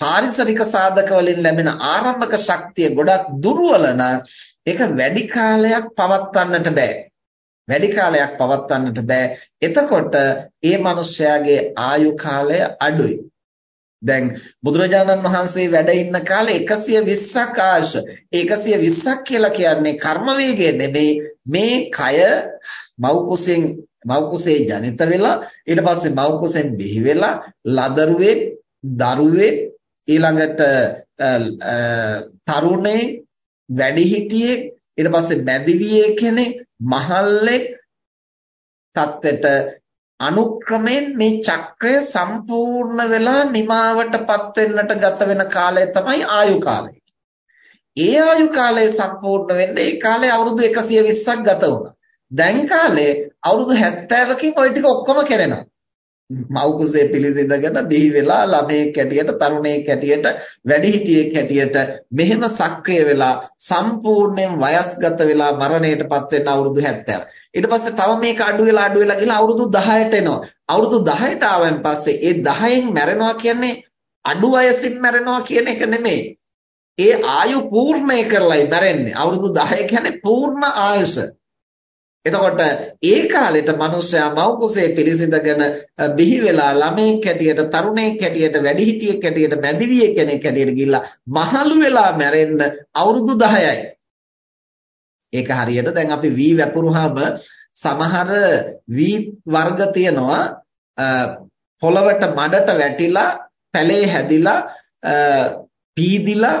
පාරිසරික සාධක වලින් ලැබෙන ආරම්භක ශක්තිය ගොඩක් දුර්වල නම් ඒක වැඩි කාලයක් පවත්වන්නට බෑ. වැඩි කාලයක් පවත්වන්නට බෑ. එතකොට ඒ මිනිස්යාගේ ආයු කාලය අඩුයි. දැන් බුදුරජාණන් වහන්සේ වැඩ ඉන්න කාලේ 120ක් ආයුෂ. 120ක් කියලා කියන්නේ කර්ම වේගය නෙමෙයි මේ කය මව් කුසෙන් මව් කුසේ ජනිත වෙලා ඊට පස්සේ මව් කුසෙන් බිහි වෙලා ලදරුවේ දරුවේ ඊළඟට තරුණේ වැඩිහිටියෙක් ඊට පස්සේ මැදිවියේ කෙනෙක් මහල්ලෙක් තත්ත්වයට අනුක්‍රමයෙන් මේ චක්‍රය සම්පූර්ණ වෙලා නිමාවටපත් වෙන්නට ගත වෙන කාලය තමයි ආයු කාලය. ඒ ආයු කාලය සම්පූර්ණ වෙන්න ඒ කාලේ අවුරුදු 120ක් ගත වුණා. දැන් කාලේ අවුරුදු 70කින් ওই ටික ඔක්කොම කරනවා. මව් කුසේ පිළිසිඳගෙන බිහි වෙලා ළමයෙක් හැටියට තරුණයෙක් හැටියට වැඩිහිටියෙක් හැටියට මෙහෙම සක්‍රිය වෙලා සම්පූර්ණයෙන් වයස්ගත වෙලා මරණයටපත් වෙන්න අවුරුදු 70. ඊට පස්සේ තව මේක අඩු වෙලා අඩු වෙලා ගිහලා අවුරුදු 10ට එනවා. අවුරුදු 10ට ආවන් පස්සේ ඒ 10න් මැරෙනවා කියන්නේ අඩු වයසින් මැරෙනවා කියන එක නෙමෙයි. ඒ ආයු පූර්ණය කරලායි මැරෙන්නේ. අවුරුදු 10 කියන්නේ පූර්ණ ආයුෂ. එතකොට ඒ කාලෙට මිනිස්සයා මව් කුසේ පිළිසිඳගෙන බිහි වෙලා ළමෙක් හැටියට තරුණයෙක් හැටියට වැඩිහිටියෙක් හැටියට මැදිවියෙක් කෙනෙක් හැටියට ගිහිල්ලා මහලු වෙලා මැරෙන්න අවුරුදු 10යි. ඒක හරියට දැන් අපි වී වැපුරුවාම සමහර වී වර්ග තියෙනවා පොළවට මඩට වැටිලා පැලේ හැදිලා පීදිලා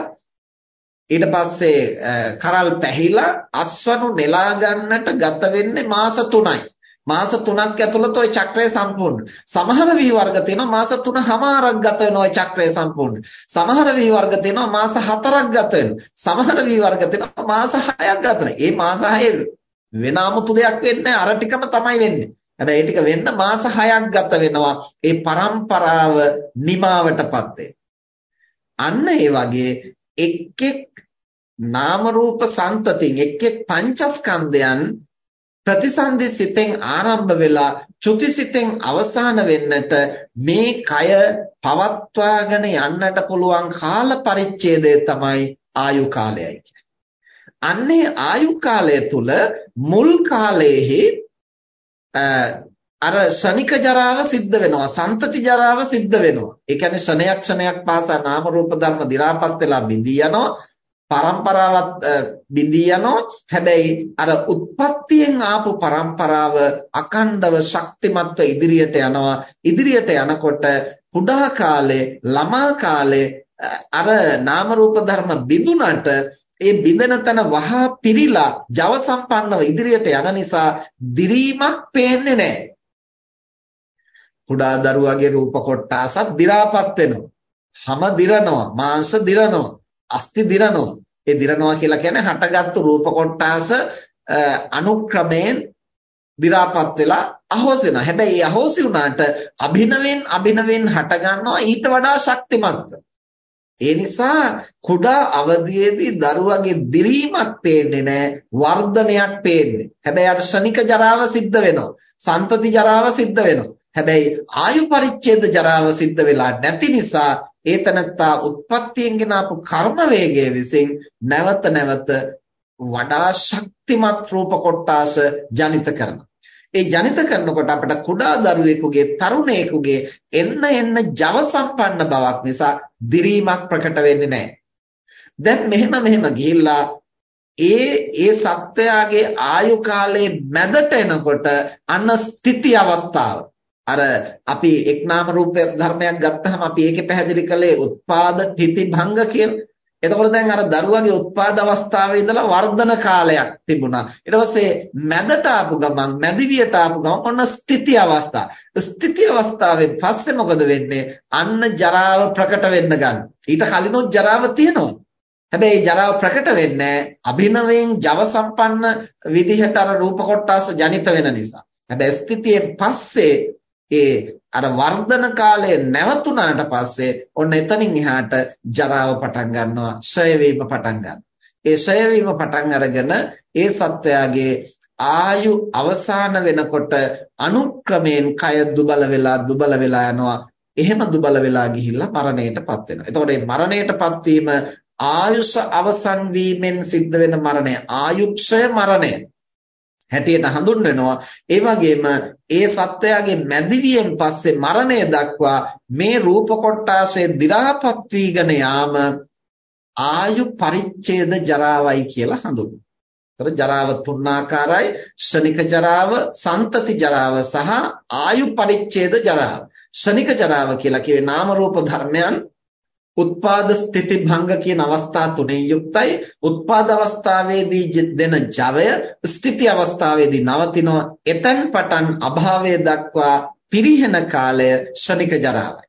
ඊට පස්සේ කරල් පැහිලා අස්වනු නෙලා ගන්නට ගත වෙන්නේ මාස 3යි. මාස 3ක් ඇතුළත ওই චක්‍රය සම්පූර්ණ. සමහර වී වර්ග තියෙනවා මාස 3හමාරක් ගත වෙන ওই චක්‍රය සම්පූර්ණ. සමහර වී වර්ග තියෙනවා මාස 4ක් ගත වෙන. සමහර වී වර්ග තියෙනවා මාස 6ක් ගත වෙන. මේ මාස 6 වෙන 아무තු දෙයක් වෙන්නේ අර ටිකම තමයි වෙන්නේ. හැබැයි ඒ ටික වෙන්න මාස 6ක් ගත වෙනවා. ඒ પરම්පරාව නිමාවටපත් වෙන. අන්න ඒ වගේ එක් එක් නාම රූප සන්තතින් එක් එක් පංචස්කන්ධයන් ප්‍රතිසන්දි සිතෙන් ආරම්භ වෙලා චුති සිතෙන් අවසාන වෙන්නට මේ කය පවත්වාගෙන යන්නට පුළුවන් කාල පරිච්ඡේදය තමයි ආයු කාලයයි අන්නේ ආයු කාලය තුල මුල් කාලයේහි අර ශනික ජරාව සිද්ධ වෙනවා සන්තති ජරාව සිද්ධ වෙනවා. ඒ කියන්නේ ශනයක් ශනයක් පාසා නාම රූප ධර්ම දි รา පත් වෙලා බිඳී යනවා. પરම්පරාවත් බිඳී යනවා. හැබැයි අර උත්පත්තියෙන් ආපු પરම්පරාව අකණ්ඩව ශක්තිමත්ව ඉදිරියට යනවා. ඉදිරියට යනකොට කුඩා කාලේ ළමා කාලේ අර නාම රූප ධර්ම බිඳුනට ඒ බිඳන තන වහා පිරීලා ජව සම්පන්නව ඉදිරියට යන නිසා දිරීමක් පේන්නේ නැහැ. කුඩා දරුවාගේ රූප කොටාසත් දිරාපත් වෙනවා. හැම දිරනවා. මාංශ දිරනවා. අස්ති දිරනවා. ඒ දිරනවා කියලා කියන්නේ හටගත්තු රූප කොටාස අනුක්‍රමයෙන් දි รา පත් වෙලා අහෝසි වෙනවා. හැබැයි ඒ අහෝසි වුණාට අභිනවෙන් අභිනවෙන් හට ගන්නවා ඊට වඩා ශක්තිමත්ව. ඒ නිසා කුඩා අවදියේදී දරුවගේ දිරීමක් පේන්නේ නැහැ වර්ධනයක් පේන්නේ. හැබැයි අර ශනික ජරාව සිද්ධ වෙනවා. සන්තති ජරාව සිද්ධ වෙනවා. හැබැයි ආයු පරිච්ඡේද ජරාව සිද්ධ වෙලා නැති නිසා ඒ තනත්තා උත්පත්තියෙන් ගෙන ආපු කර්ම වේගය විසින් නැවත නැවත වඩා ශක්තිමත් රූප කොටාස ජනිත කරනවා. ඒ ජනිත කරනකොට අපිට කුඩා දරුවෙකුගේ තරුණයෙකුගේ එන්න එන්න ජව සම්පන්න බවක් නිසා දිරීමක් ප්‍රකට වෙන්නේ නැහැ. දැන් මෙහෙම මෙහෙම ගිහිල්ලා ඒ ඒ සත්වයාගේ ආයු කාලයේ මැදට එනකොට අන්න ස්ථಿತಿ අවස්ථාව අර අපි එක් නාම රූප ධර්මයක් ගත්තාම අපි ඒකේ පැහැදිලි කළේ උත්පාද ප්‍රති භංග කියලා. එතකොට දැන් අර දරුවගේ උත්පාද අවස්ථාවේ ඉඳලා වර්ධන කාලයක් තිබුණා. ඊට පස්සේ මැදට ආපු ගමන් මැදිවියට ආපු ගමන් ඔන්න ස්ථಿತಿ අවස්ථා. ස්ථಿತಿ අවස්ථාවෙන් පස්සේ මොකද වෙන්නේ? අන්න ජරාව ප්‍රකට වෙන්න ගන්න. ඊට කලිනොත් ජරාව තියෙනවා. හැබැයි ජරාව ප්‍රකට වෙන්නේ අභිනවයෙන් ජව සම්පන්න විදිහට අර රූප කොටස ජනිත වෙන නිසා. හැබැයි ස්ථිතියෙන් පස්සේ ඒ අර වර්ධන කාලය නැවතුණාට පස්සේ ඔන්න එතනින් එහාට ජරාව පටන් ගන්නවා ක්ෂය වීම පටන් ගන්නවා. ඒ ක්ෂය වීම පටන් අරගෙන ඒ සත්වයාගේ ආයු අවසාන වෙනකොට අනුක්‍රමයෙන් කය දුබල වෙලා දුබල වෙලා යනවා. එහෙම දුබල වෙලා ගිහිල්ලා මරණයටපත් වෙනවා. එතකොට මේ මරණයටපත් වීම ආයුෂ අවසන් වීමෙන් සිද්ධ වෙන මරණය ආයුක්ෂය මරණය හැටියට හඳුන්වනවා ඒ වගේම ඒ සත්වයාගේ මැදිවියෙන් පස්සේ මරණය දක්වා මේ රූප කොටාසේ දි รา පත් වීගෙන යාම ආයු පරිච්ඡේද ජරාවයි කියලා හඳුන්වනවා. ඒතර ජරාව තුන් ආකාරයි ශනික ජරාව, සන්තති ජරාව සහ ආයු පරිච්ඡේද ජරාව. ශනික ජරාව කියලා කියේ නාම රූප ධර්මයන් උත්පාද ස්ථಿತಿ භංග කියන අවස්ථා තුනෙන් යුක්තයි. උත්පාද අවස්ථාවේදී දෙන ජවය ස්ථಿತಿ අවස්ථාවේදී නවතිනවා. එතෙන් පටන් අභාවය දක්වා පිරිහෙන කාලය ශනික ජරාවයි.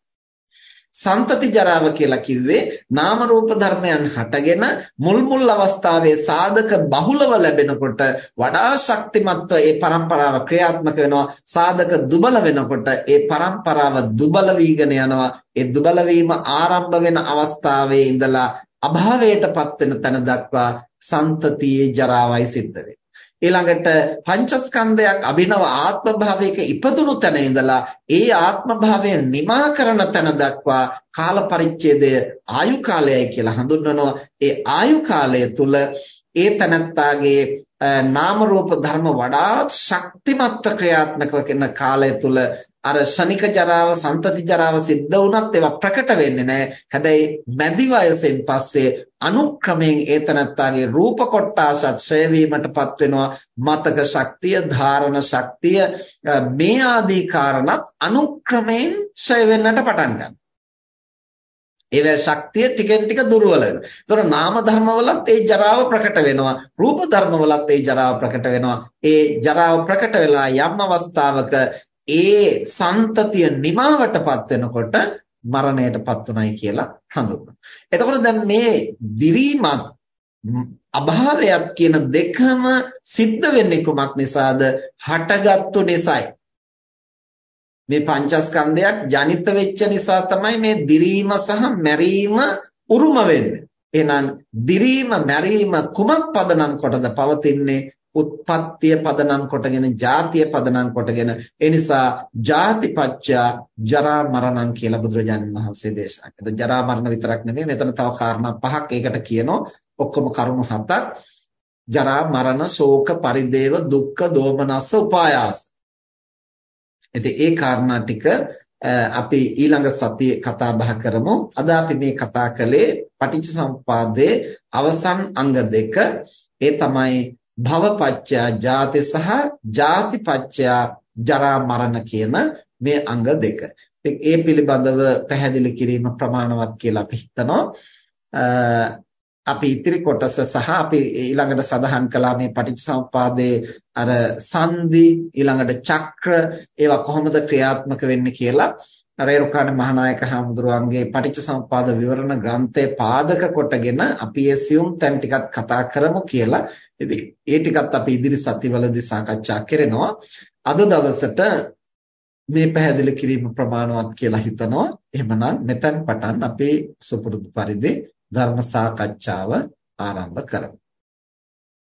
සන්තති ජරාව කියලා කිව්වේ නාම රූප ධර්මයන් හටගෙන මුල් මුල් අවස්ථාවේ සාධක බහුලව ලැබෙනකොට වඩා ශක්තිමත්ව ඒ પરම්පරාව ක්‍රියාත්මක වෙනවා. සාධක දුබල වෙනකොට ඒ પરම්පරාව දුබල වීගෙන යනවා. ඒ දුබල වීම ආරම්භ වෙන අවස්ථාවේ ඉඳලා අභාවයටපත් වෙන තැන දක්වා සන්තතියේ ජරාවයි සිද්ධ වෙන්නේ. ඊළඟට පංචස්කන්ධයක් අභිනව ආත්ම භාවයක ඉපදුණු තැන ඉඳලා ඒ ආත්ම භාවය නිමා කරන තැන දක්වා කාල පරිච්ඡේදය ආයු කාලයයි කියලා හඳුන්වනවා. ඒ ආයු කාලය තුල ඒ තනත්තාගේ නාම රූප ධර්ම වඩාත් ශක්තිමත්ව ක්‍රියාත්මක වෙන කාලය තුල අර ශනික ජරාව, සන්තති ජරාව සිද්ධ වුණත් ඒවා ප්‍රකට වෙන්නේ නැහැ. හැබැයි මැදි වයසෙන් පස්සේ අනුක්‍රමයෙන් ඒතනත්තාගේ රූප කොටාසත් ඡය වීමටපත් වෙනවා. මතක ශක්තිය, ධාරණ ශක්තිය මේ ආදී කාරණත් අනුක්‍රමයෙන් ඡය වෙන්නට පටන් ගන්නවා. ඒවැ ශක්තිය ටිකෙන් ටික දුර්වල වෙනවා. ඒතර නාම ධර්මවලත් ඒ ජරාව ප්‍රකට වෙනවා. රූප ධර්මවලත් ඒ ජරාව ප්‍රකට වෙනවා. ඒ ජරාව ප්‍රකට වෙලා යම් අවස්ථාවක ඒ සන්තතිය නිමාවටපත් වෙනකොට මරණයටපත් උනායි කියලා හඳුන්වනවා. එතකොට දැන් මේ දිරීමත් අභාවයත් කියන දෙකම සිද්ධ වෙන්නේ කුමක් නිසාද? හටගත්තු නිසායි. මේ පංචස්කන්ධයක් ජනිත වෙච්ච නිසා තමයි මේ දිරීම සහ මැරීම උරුම වෙන්නේ. එහෙනම් දිරීම මැරීම කුමක් පදනම් කොටද පවතින්නේ? උත්පත්තිය පදනම් කොටගෙන ජාතිය පදනම් කොටගෙන ඒ නිසා ජාතිපච්චා ජරා මරණං කියලා බුදුරජාණන් වහන්සේ දේශනා කළා. ජරා මරණ විතරක් නෙමෙයි මෙතන තව කාරණා පහක් ඒකට කියනවා. ඔක්කොම කරුණු හතක්. ජරා මරණ ශෝක පරිදේව දුක්ඛ දෝමනස්ස උපායාස. ඉතින් ඒ කාරණා ටික අපි ඊළඟ සතියේ කතා බහ කරමු. අද අපි මේ කතා කළේ පටිච්චසමුපාදයේ අවසන් අංග දෙක. ඒ තමයි භවපච්චයා ජාති සහ ජාතිපච්චයා ජරා මරණ කියන මේ අංග දෙක. ඒ පිළිබඳව පැහැදිලි කිරීම ප්‍රමාණවත් කියලා අපි හිතනවා. අපි ඉතිරි කොටස සහ අපි ඊළඟට සඳහන් කළා මේ පටිච්චසමුපාදයේ අර සංදි ඊළඟට චක්‍ර ඒවා කොහොමද ක්‍රියාත්මක වෙන්නේ කියලා රේරුකාණ මහානායක හාමුදුරුවන්ගේ පටිච්චසමුපාද විවරණ ග්‍රන්ථය පාදක කොටගෙන අපි ඒ සියුම් තැන් ටිකක් කතා කරමු කියලා. ඉතින් ඒ ටිකත් අපි ඉදිරි සතිවලදී සාකච්ඡා කරනවා. අද දවසට මේ පැහැදිලි කිරීම ප්‍රමාණවත් කියලා හිතනවා. එහෙමනම් මෙතෙන් පටන් අපි සුපුරුදු පරිදි ධර්ම සාකච්ඡාව ආරම්භ කරමු.